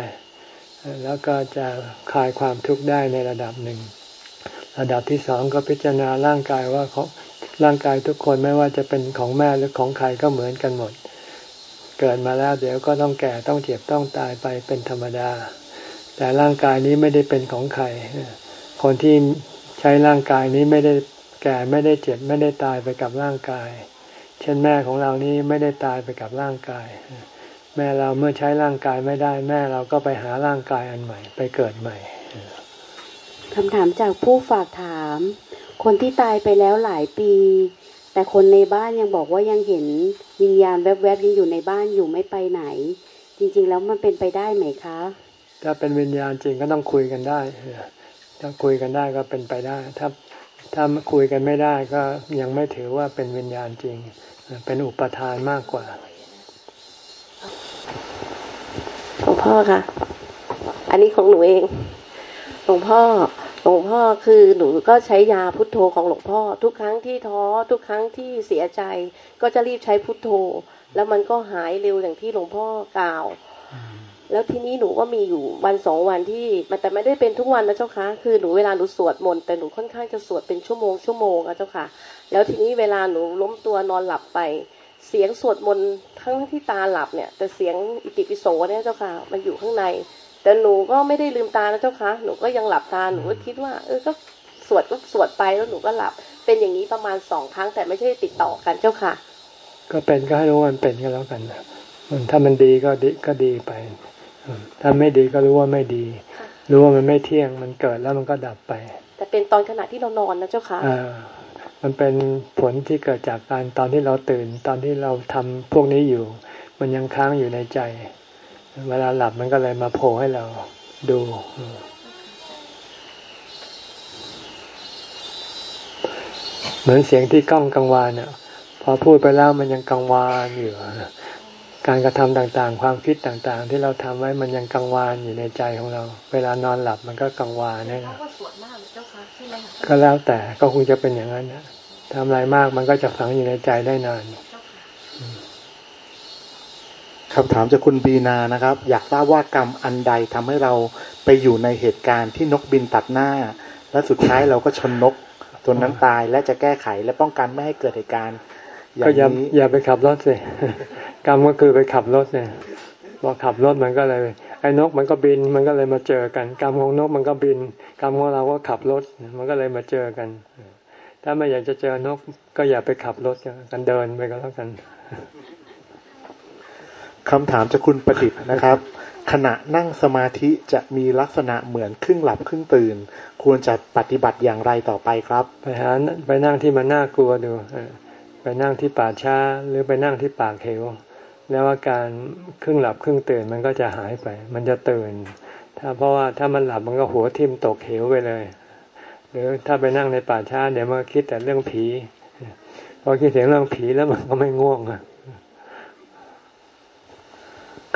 แล้วก็จะคลายความทุกข์ได้ในระดับหนึ่ง ระดับที่สองก็พิจารณาร่างกายว่าของร่างกายทุกคนไม่ว่าจะเป็นของแม่หรือของใครก็เหมือนกันหมด เกิดมาแล้วเดี๋ยวก็ต้องแก่ต้องเจ็บต้องตายไปเป็นธรรมดา แต่ร่างกายนี้ไม่ได้เป็นของใคร คนที่ใช้ร่างกายนี้ไม่ได้แก่ไม่ได้เจ็บไม่ได้ตายไปกับร่างกาย เช่นแม่ของเรานี้ไม่ได้ตายไปกับร่างกาย แม่เราเมื่อใช้ร่างกายไม่ได้ แม่เราก็ไปหาร่างกายอันใหม่ ไปเกิดใหม่ คำถามจากผู้ฝากถาม คนที่ตายไปแล้วหลายปี แต่คนในบ้านยังบอกว่ายังเห็นวิญญาณแวบๆยังอยู่ในบ้านอยู่ไม่ไปไหน จริง ๆ แล้วมันเป็นไปได้ไหมคะ ถ้าเป็นวิญญาณจริงก็ต้องคุยกันได้ถ้าคุยกันได้ก็เป็นไปได้ถ้าถ้าคุยกันไม่ได้ก็ยังไม่ถือว่าเป็นวิญญาณจริง เป็นอุปทานมากกว่าหลวงพ่อคะอันนี้ของหนูเอง หลวงพ่อหลวงพ่อคือหนูก็ใช้ยาพุทโธของหลวงพ่อ ทุกครั้งที่ท้อทุกครั้งที่เสียใจ ก็จะรีบใช้พุทโธ แล้วมันก็หายเร็วอย่างที่หลวงพ่อกล่าว แล้วทีนี้หนูก็มีอยู่วันสองวันที่มันแต่ไม่ได้เป็นทุกวันนะเจ้าคะคือหนูเวลาหนูสวดมนต์แต่หนูค่อนข้างจะสวดเป็นชั่วโมงชั่วโมงอะเจ้าค่ะ แล้วทีนี้เวลาหนูล้มตัวนอนหลับไป เสียงสวดมนต์ทั้งที่ตาหลับเนี่ย แต่เสียงอิติปิโสเนี่ยเจ้าค่ะ มันอยู่ข้างใน แต่หนูก็ไม่ได้ลืมตานะเจ้าค่ะหนูก็ยังหลับตาหนูก็คิดว่า เออก็สวดก็สวดไปแล้วหนูก็หลับ เป็นอย่างนี้ประมาณสองครั้ง แต่ไม่ใช่ติดต่อกันเจ้าค่ะ ก็เป็นก็ให้รู้มันเป็นก็แล้วกันถ้ามันดีก็ดีก็ดีไปถ้าไม่ดีก็รู้ว่าไม่ดี รู้ว่ามันไม่เที่ยงมันเกิดแล้วมันก็ดับไป แต่เป็นตอนขณะที่เรานอนนะเจ้าค่ะมันเป็นผลที่เกิดจากการตอนที่เราตื่น ตอนที่เราทำพวกนี้อยู่ มันยังค้างอยู่ในใจ เวลาหลับมันก็เลยมาโผล่ให้เราดู เหมือนเสียงที่ก้องกังวานเนี่ยพอพูดไปแล้วมันยังกังวานอยู่การกระทำต่างๆ ความคิดต่างๆ ที่เราทำไว้มันยังกังวานอยู่ในใจของเรา เวลานอนหลับมันก็กังวานนี่นะก็แล้วแต่ก็คงจะเป็นอย่างนั้นนะทำอะไรมากมันก็จะฝังอยู่ในใจได้นาน คำถามจากคุณบีนานะครับ อยากทราบว่ากรรมอันใดทำให้เราไปอยู่ในเหตุการณ์ที่นกบินตัดหน้า และสุดท้ายเราก็ชนนกตัวนั้นตายและจะแก้ไขและป้องกันไม่ให้เกิดเหตุการณ์ก็อย่าอย่าไปขับรถสิกรรมก็คือไปขับรถเนี่ยพอขับรถมันก็เลยไอ้นกมันก็บินมันก็เลยมาเจอกัน กรรมของนกมันก็บิน กรรมของเราก็ขับรถมันก็เลยมาเจอกัน ถ้าไม่อยากจะเจอนกก็อย่าไปขับรถกันเดินไปก็แล้วกัน คำถามจากคุณประดิษฐ์นะครับ ขณะนั่งสมาธิจะมีลักษณะเหมือนครึ่งหลับครึ่งตื่น ควรจะปฏิบัติอย่างไรต่อไปครับ ไปหาไปนั่งที่มันน่ากลัวดูไปนั่งที่ป่าช้าหรือไปนั่งที่ปากเหวแล้วอาการครึ่งหลับครึ่งตื่นมันก็จะหายไป มันจะตื่น ถ้าเพราะว่าถ้ามันหลับมันก็หัวทิ่มตกเหวไปเลย หรือถ้าไปนั่งในป่าช้าเดี๋ยวมันคิดแต่เรื่องผีพอคิดถึงเรื่องผีแล้วมันก็ไม่ง่วงอะ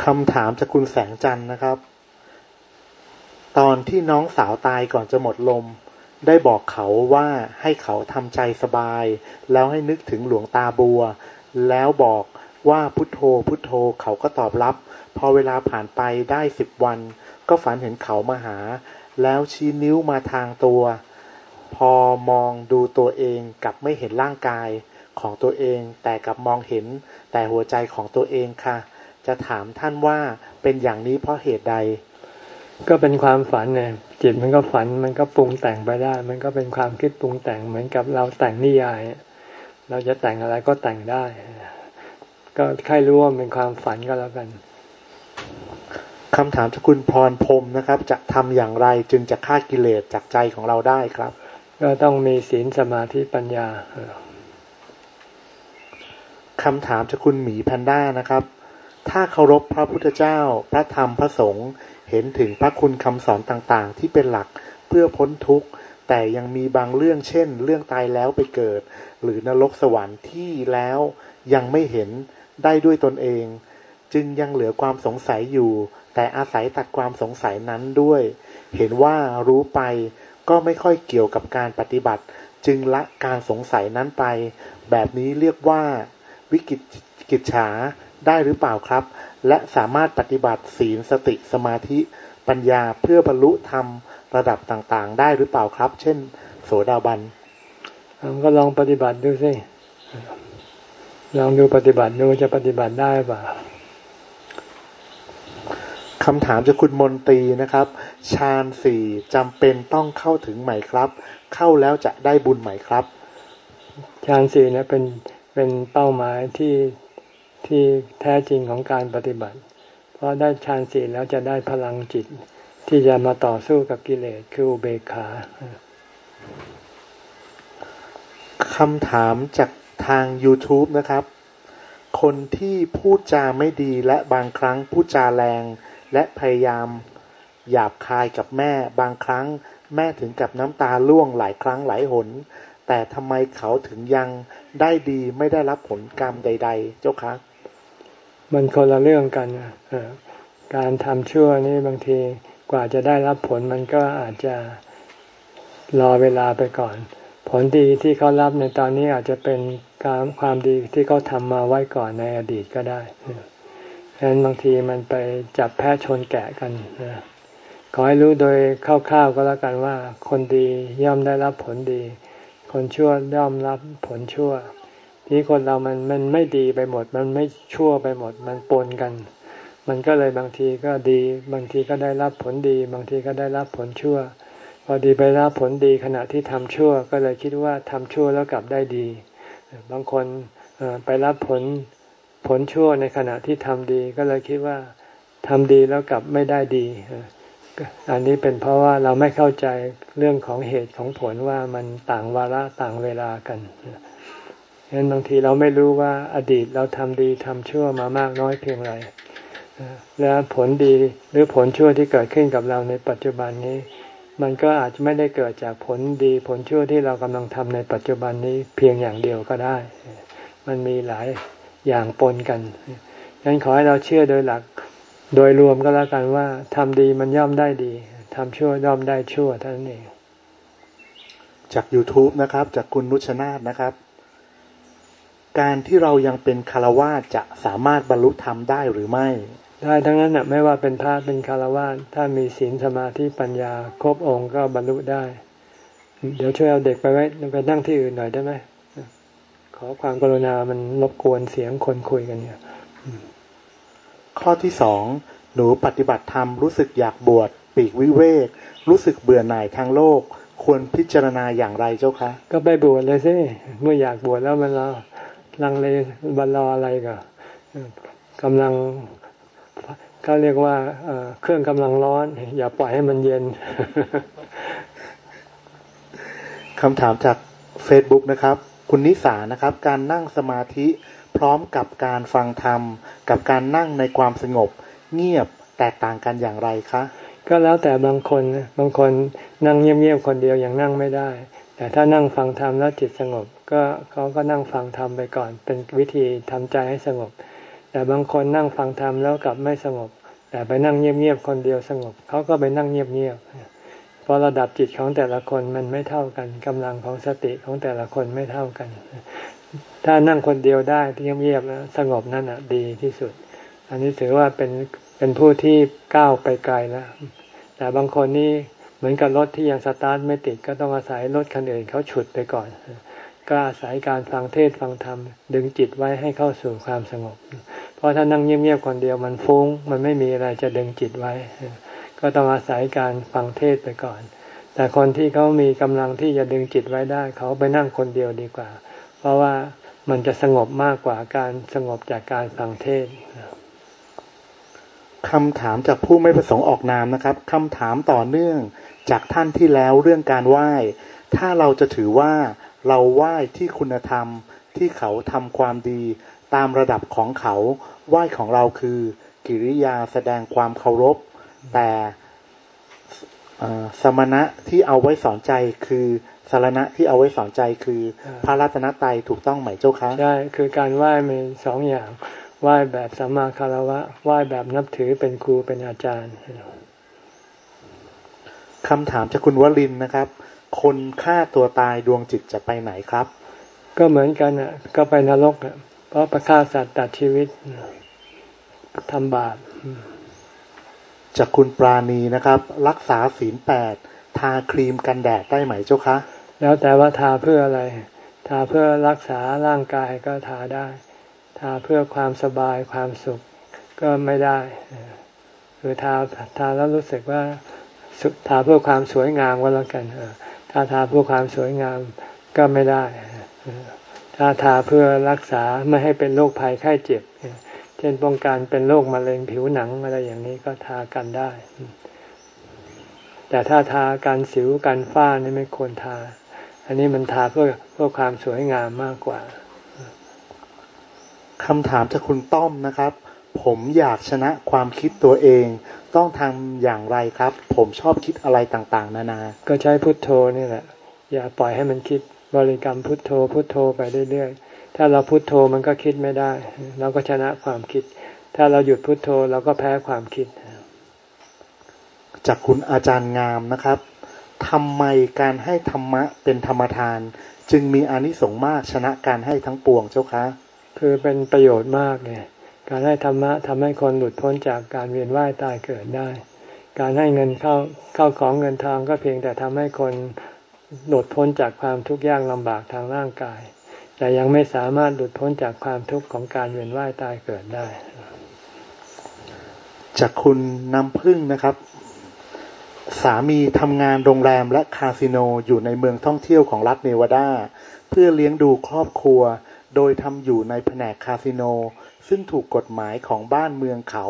คำถามจากคุณแสงจันทร์นะครับ ตอนที่น้องสาวตายก่อนจะหมดลม ได้บอกเขาว่าให้เขาทำใจสบาย แล้วให้นึกถึงหลวงตาบัว แล้วบอกว่าพุทโธพุทโธเขาก็ตอบรับ พอเวลาผ่านไปได้สิบวัน ก็ฝันเห็นเขามาหา แล้วชี้นิ้วมาทางตัว พอมองดูตัวเองกับไม่เห็นร่างกายของตัวเอง แต่กับมองเห็นแต่หัวใจของตัวเองค่ะ จะถามท่านว่าเป็นอย่างนี้เพราะเหตุใด ก็เป็นความฝันเนี่ยจิตมันก็ฝันมันก็ปรุงแต่งไปได้ มันก็เป็นความคิดปรุงแต่งเหมือนกับเราแต่งนิยาย เราจะแต่งอะไรก็แต่งได้ ก็ใครรู้ว่าเป็นความฝันก็แล้วกันคำถามจากคุณพรพรมนะครับ จะทำอย่างไรจึงจะฆ่ากิเลสจากใจของเราได้ครับ ก็ต้องมีศีลสมาธิปัญญาคำถามจากคุณหมีแพนด้านะครับ ถ้าเคารพพระพุทธเจ้า พระธรรมพระสงฆ์เห็นถึงพระคุณคำสอนต่างๆ ที่เป็นหลักเพื่อพ้นทุกข์ แต่ยังมีบางเรื่องเช่น เรื่องตายแล้วไปเกิด หรือนรกสวรรค์ที่แล้วยังไม่เห็นได้ด้วยตนเอง จึงยังเหลือความสงสัยอยู่ แต่อาศัยตัดความสงสัยนั้นด้วย เห็นว่ารู้ไปก็ไม่ค่อยเกี่ยวกับการปฏิบัติ จึงละการสงสัยนั้นไป แบบนี้เรียกว่าวิกิจฉา ได้หรือเปล่าครับ และสามารถปฏิบัติศีลสติสมาธิปัญญาเพื่อบรรลุธรรมระดับต่างๆ ได้หรือเปล่าครับ เช่น โสดาบันก็ลองปฏิบัติดูสิลองดูปฏิบัติดูจะปฏิบัติได้ป่ะคำถามจากคุณมนตรีนะครับฌานสี่จำเป็นต้องเข้าถึงไหมครับ เข้าแล้วจะได้บุญไหมครับฌานสี่เนี่ยเป็นเป็นเป้าหมายที่ ที่แท้จริงของการปฏิบัติ เพราะได้ฌานสี่แล้วจะได้พลังจิตที่จะมาต่อสู้กับกิเลสคืออุเบกขาคำถามจากทาง YouTube นะครับ คนที่พูดจาไม่ดีและบางครั้งพูดจาแรง และพยายามหยาบคายกับแม่ บางครั้งแม่ถึงกับน้ำตาล่วงหลายครั้งหลายหน แต่ทำไมเขาถึงยังได้ดีไม่ได้รับผลกรรมใด ๆ เจ้าคะ มันคนละเรื่องกันการทำชั่วนี่บางทีกว่าจะได้รับผลมันก็อาจจะรอเวลาไปก่อน ผลดีที่เขารับในตอนนี้อาจจะเป็นการความดีที่เขาทำมาไว้ก่อนในอดีตก็ได้ฉะนั้นบางทีมันไปจับแพะชนแกะกันขอให้รู้โดยคร่าวๆก็แล้วกันว่า คนดีย่อมได้รับผลดี คนชั่วย่อมรับผลชั่ว ที่คนเรามันมันไม่ดีไปหมด มันไม่ชั่วไปหมด มันปนกัน มันก็เลยบางทีก็ดี บางทีก็ได้รับผลดี บางทีก็ได้รับผลชั่ว พอดีไปรับผลดีขณะที่ทำชั่ว ก็เลยคิดว่าทำชั่วแล้วกลับได้ดี บางคนไปรับผลผลชั่วในขณะที่ทำดี ก็เลยคิดว่าทำดีแล้วกลับไม่ได้ดีอันนี้เป็นเพราะว่าเราไม่เข้าใจเรื่องของเหตุของผลว่ามันต่างวาระต่างเวลากัน ฉะนั้นบางทีเราไม่รู้ว่าอดีตเราทำดีทำชั่วมามากน้อยเพียงไรและผลดีหรือผลชั่วที่เกิดขึ้นกับเราในปัจจุบันนี้ มันก็อาจจะไม่ได้เกิดจากผลดีผลชั่วที่เรากำลังทำในปัจจุบันนี้เพียงอย่างเดียวก็ได้ มันมีหลายอย่างปนกันฉะนั้นขอให้เราเชื่อโดยหลักโดยรวมก็แล้วกันว่าทำดีมันย่อมได้ดีทำชั่วย่อมได้ชั่วเท่านั้นเองจาก YouTube นะครับ จากคุณนุชนาธนะครับ การที่เรายังเป็นคารวะจะสามารถบรรลุธรรมได้หรือไม่ ได้ทั้งนั้นนะไม่ว่าเป็นพระเป็นคารวะถ้ามีศีลสมาธิปัญญา ครบองค์ก็บรรลุได้ เดี๋ยวช่วยเอาเด็กไปไว้ไปนั่งที่อื่นหน่อยได้ไหมขอความกรุณามันรบกวนเสียงคนคุยกันเนี่ยข้อที่สองหนูปฏิบัติธรรมรู้สึกอยากบวชปีกวิเวก รู้สึกเบื่อหน่ายทางโลก ควรพิจารณาอย่างไรเจ้าคะ ก็ไปบวชเลยสิเมื่ออยากบวชแล้วมันรอ ลังเลบรรลออะไรก็กำลังก็เรียกว่าเครื่องกำลังร้อน อย่าปล่อยให้มันเย็นคำถามจาก Facebook นะครับ คุณนิสานะครับ การนั่งสมาธิพร้อมกับการฟังธรรม กับการนั่งในความสงบ เงียบแตกต่างกันอย่างไรคะ ก็แล้วแต่บางคนบางคนนั่งเงียบๆคนเดียวยังนั่งไม่ได้ แต่ถ้านั่งฟังธรรมแล้วจิตสงบ ก็เขาก็นั่งฟังธรรมไปก่อน เป็นวิธีทำใจให้สงบ แต่บางคนนั่งฟังธรรมแล้วกลับไม่สงบ แต่ไปนั่งเงียบๆคนเดียวสงบ เขาก็ไปนั่งเงียบๆเพราะระดับจิตของแต่ละคนมันไม่เท่ากันกำลังของสติของแต่ละคนไม่เท่ากัน ถ้านั่งคนเดียวได้ที่เงียบๆแล้วสงบนั่นอะดีที่สุด อันนี้ถือว่าเป็นเป็นผู้ที่ก้าวไปไกลแล้วแต่บางคนนี่เหมือนกับรถที่ยังสตาร์ทไม่ติดก็ต้องอาศัยรถคันอื่นเขาฉุดไปก่อน ก็อาศัยการฟังเทศฟังธรรม ดึงจิตไว้ให้เข้าสู่ความสงบ เพราะถ้านั่งเงียบๆคนเดียวมันฟุง้ง มันไม่มีอะไรจะดึงจิตไว้ ก็ต้องอาศัยการฟังเทศไปก่อน แต่คนที่เขามีกำลังที่จะดึงจิตไว้ได้ เขาไปนั่งคนเดียวดีกว่า เพราะว่ามันจะสงบมากกว่าการสงบจากการฟังเทศคำถามจากผู้ไม่ประสงค์ออกนามนะครับคำถามต่อเนื่องจากท่านที่แล้วเรื่องการไหว้ ถ้าเราจะถือว่า เราไหว้ที่คุณธรรมที่เขาทำความดี ตามระดับของเขาไหว้ของเราคือ กิริยาแสดงความเคารพ แต่สมณะที่เอาไว้สอนใจคือสารณะที่เอาไว้สอนใจคือพระรัตนตรัยถูกต้องไหมเจ้าคะใช่คือการไหว้มีสองอย่างไหว้แบบสัมมาคารวะไหว้แบบนับถือเป็นครูเป็นอาจารย์คำถามจากคุณวลินนะครับ คนฆ่าตัวตายดวงจิตจะไปไหนครับ ก็เหมือนกันอะ ก็ไปนรกอะเพราะประฆ่าสัตว์ตัดชีวิตทำบาปจากคุณปราณีนะครับ รักษาศีลแปดทาครีมกันแดดได้ไหมเจ้าคะ แล้วแต่ว่าทาเพื่ออะไร ทาเพื่อรักษาร่างกายก็ทาได้ ทาเพื่อความสบายความสุขก็ไม่ได้คือทาทาแล้วรู้สึกว่าทาเพื่อความสวยงามก็แล้วกัน ถ้าทาเพื่อความสวยงามก็ไม่ได้ ถ้าทาเพื่อรักษาไม่ให้เป็นโรคภัยไข้เจ็บ เช่นป้องกันเป็นโรคมะเร็งผิวหนังอะไรอย่างนี้ก็ทากันได้ แต่ถ้าทาการสิวการฝ้านี่ไม่ควรทา อันนี้มันทาเพื่อเพื่อความสวยงามมากกว่าคำถามจากคุณต้อมนะครับ ผมอยากชนะความคิดตัวเอง ต้องทำอย่างไรครับ ผมชอบคิดอะไรต่างๆ นานา ก็ใช้พุทโธนี่แหละ อย่าปล่อยให้มันคิดบริกรรมพุทโธ พุทโธไปเรื่อยๆ ถ้าเราพุทโธมันก็คิดไม่ได้ เราก็ชนะความคิด ถ้าเราหยุดพุทโธเราก็แพ้ความคิด จากคุณอาจารย์งามนะครับทำไมการให้ธรรมะเป็นธรรมทาน จึงมีอานิสงส์มากชนะการให้ทั้งปวงเจ้าคะ คือเป็นประโยชน์มากเนี่ย การให้ธรรมะทำให้คนหลุดพ้นจากการเวียนว่ายตายเกิดได้ การให้เงินเข้าเข้าของเงินทองก็เพียงแต่ทำให้คนหลุดพ้นจากความทุกข์ยากลำบากทางร่างกาย แต่ยังไม่สามารถหลุดพ้นจากความทุกข์ของการเวียนว่ายตายเกิดได้ จากคุณน้ำพึ่งนะครับ สามีทำงานโรงแรมและคาสิโนอยู่ในเมืองท่องเที่ยวของรัฐเนวาดา เพื่อเลี้ยงดูครอบครัว โดยทำอยู่ในแผนกคาสิโน ซึ่งถูกกฎหมายของบ้านเมืองเขา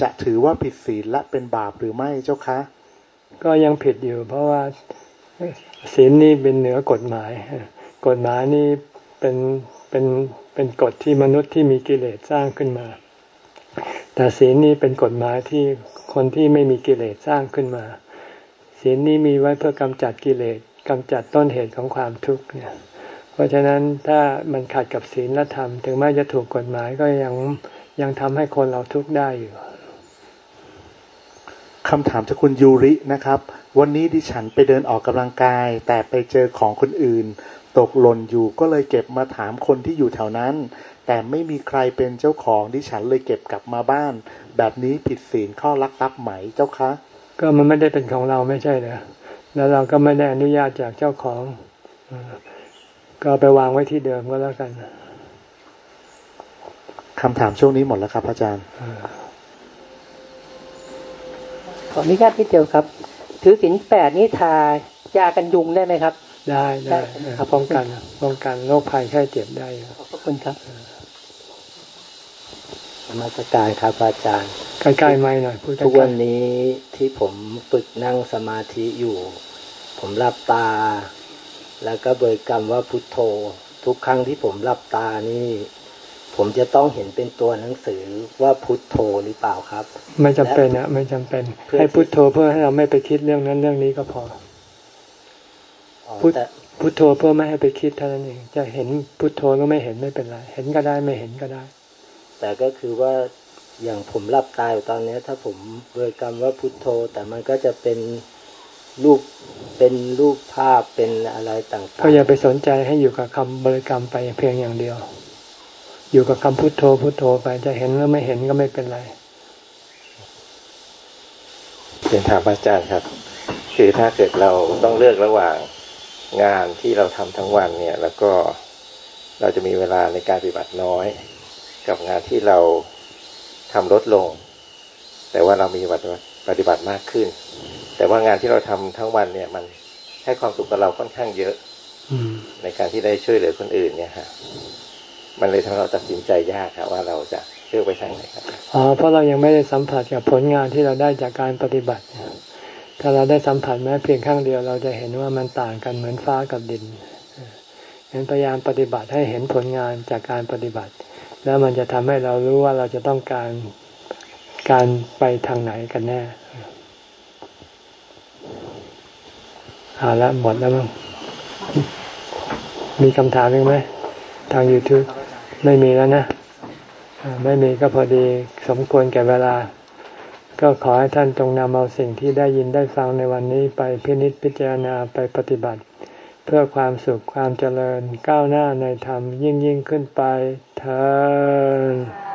จะถือว่าผิดศีลและเป็นบาปหรือไม่เจ้าคะ ก็ยังผิดอยู่เพราะว่าศีลนี่เป็นเหนือกฎหมาย กฎหมายนี่เป็นเป็นเป็นกฎที่มนุษย์ที่มีกิเลสสร้างขึ้นมา แต่ศีลนี่เป็นกฎหมายที่คนที่ไม่มีกิเลสสร้างขึ้นมา ศีลนี้มีไว้เพื่อกำจัดกิเลสกำจัดต้นเหตุของความทุกข์เนี่ย เพราะฉะนั้นถ้ามันขัดกับศีลและธรรม ถึงแม้จะถูกกฎหมายก็ยังยังทำให้คนเราทุกข์ได้อยู่คำถามจากคุณยูรินะครับ วันนี้ดิฉันไปเดินออกกำลังกาย แต่ไปเจอของคนอื่น ตกหล่นอยู่ก็เลยเก็บมาถามคนที่อยู่แถวนั้น แต่ไม่มีใครเป็นเจ้าของดิฉันเลยเก็บกลับมาบ้าน แบบนี้ผิดศีลข้อลักทรัพย์ไหมเจ้าคะ ก็มันไม่ได้เป็นของเราไม่ใช่เหรอแล้วเราก็ไม่ได้อนุญาตจากเจ้าของ ก็ไปวางไว้ที่เดิมก็แล้วกันคำถามช่วงนี้หมดแล้วครับ อาจารย์ขออนุญาตนิดเดียวครับ ถือศีลแปดนี่ทายากันยุงได้ไหมครับ ได้ได้ครับป้องกันป้องกันโรคภัยไข้เจ็บได้ขอบคุณครับมาตรการครับอาจารย์ใกล้ๆไม่หน่อยพูดทุกวันนี้ที่ผมฝึกนั่งสมาธิอยู่ ผมหลับตา แล้วก็เบิกกรรมว่าพุทโธ ทุกครั้งที่ผมหลับตานี่ ผมจะต้องเห็นเป็นตัวหนังสือว่าพุทโธหรือเปล่าครับ ไม่จำเป็นนะไม่จำเป็น ให้พุทโธเพื่อให้เราไม่ไปคิดเรื่องนั้นเรื่องนี้ก็พอพุทพุทโธเพื่อไม่ให้ไปคิดเท่านั้นเองจะเห็นพุทโธก็ไม่เห็นไม่เป็นไร เห็นก็ได้ไม่เห็นก็ได้ แต่ก็คือว่าอย่างผมหลับตายตอนนี้ถ้าผมบริกรรมว่าพุทโธ แต่มันก็จะเป็น รูปเป็นรูปภาพเป็นอะไรต่างๆ ก็อย่าไปสนใจให้อยู่กับคำบริกรรมไปเพียงอย่างเดียว อยู่กับคำพุโทโธพุโทโธไปจะเห็นหรือไม่เห็นก็ไม่เป็นไรเรียนถามอาจารย์ครับ คือถ้าเกิดเราต้องเลือกระหว่างงานที่เราทำทั้งวันเนี่ย แล้วก็เราจะมีเวลาในการปฏิบัติน้อย กับงานที่เราทำลดลง แต่ว่าเรามีปฏิบัติมากขึ้น แต่ว่างานที่เราทำทั้งวันเนี่ยมันให้ความสุขกับเราค่อนข้างเยอะในการที่ได้ช่วยเหลือคนอื่นเนี่ยฮะมันเลยทำให้เราตัดสินใจยากครับว่าเราจะเลือกไปทางไหนครับอ๋อเพราะเรายังไม่ได้สัมผัสกับผลงานที่เราได้จากการปฏิบัติถ้าเราได้สัมผัสแม้เพียงข้างเดียวเราจะเห็นว่ามันต่างกันเหมือนฟ้ากับดินเห็นพยายามปฏิบัติให้เห็นผลงานจากการปฏิบัติ แล้วมันจะทำให้เรารู้ว่าเราจะต้องการการไปทางไหนกันแน่ เอาละหมดแล้วมั้งมีคำถามอีกไหม ทาง YouTube ไม่มีแล้วนะ ไม่มีก็พอดีสมควรแก่เวลา ก็ขอให้ท่านจงนำเอาสิ่งที่ได้ยินได้ฟังในวันนี้ไปพินิจพิจารณาไปปฏิบัติ เพื่อความสุขความเจริญก้าวหน้าในธรรมยิ่งยิ่งขึ้นไปเธอ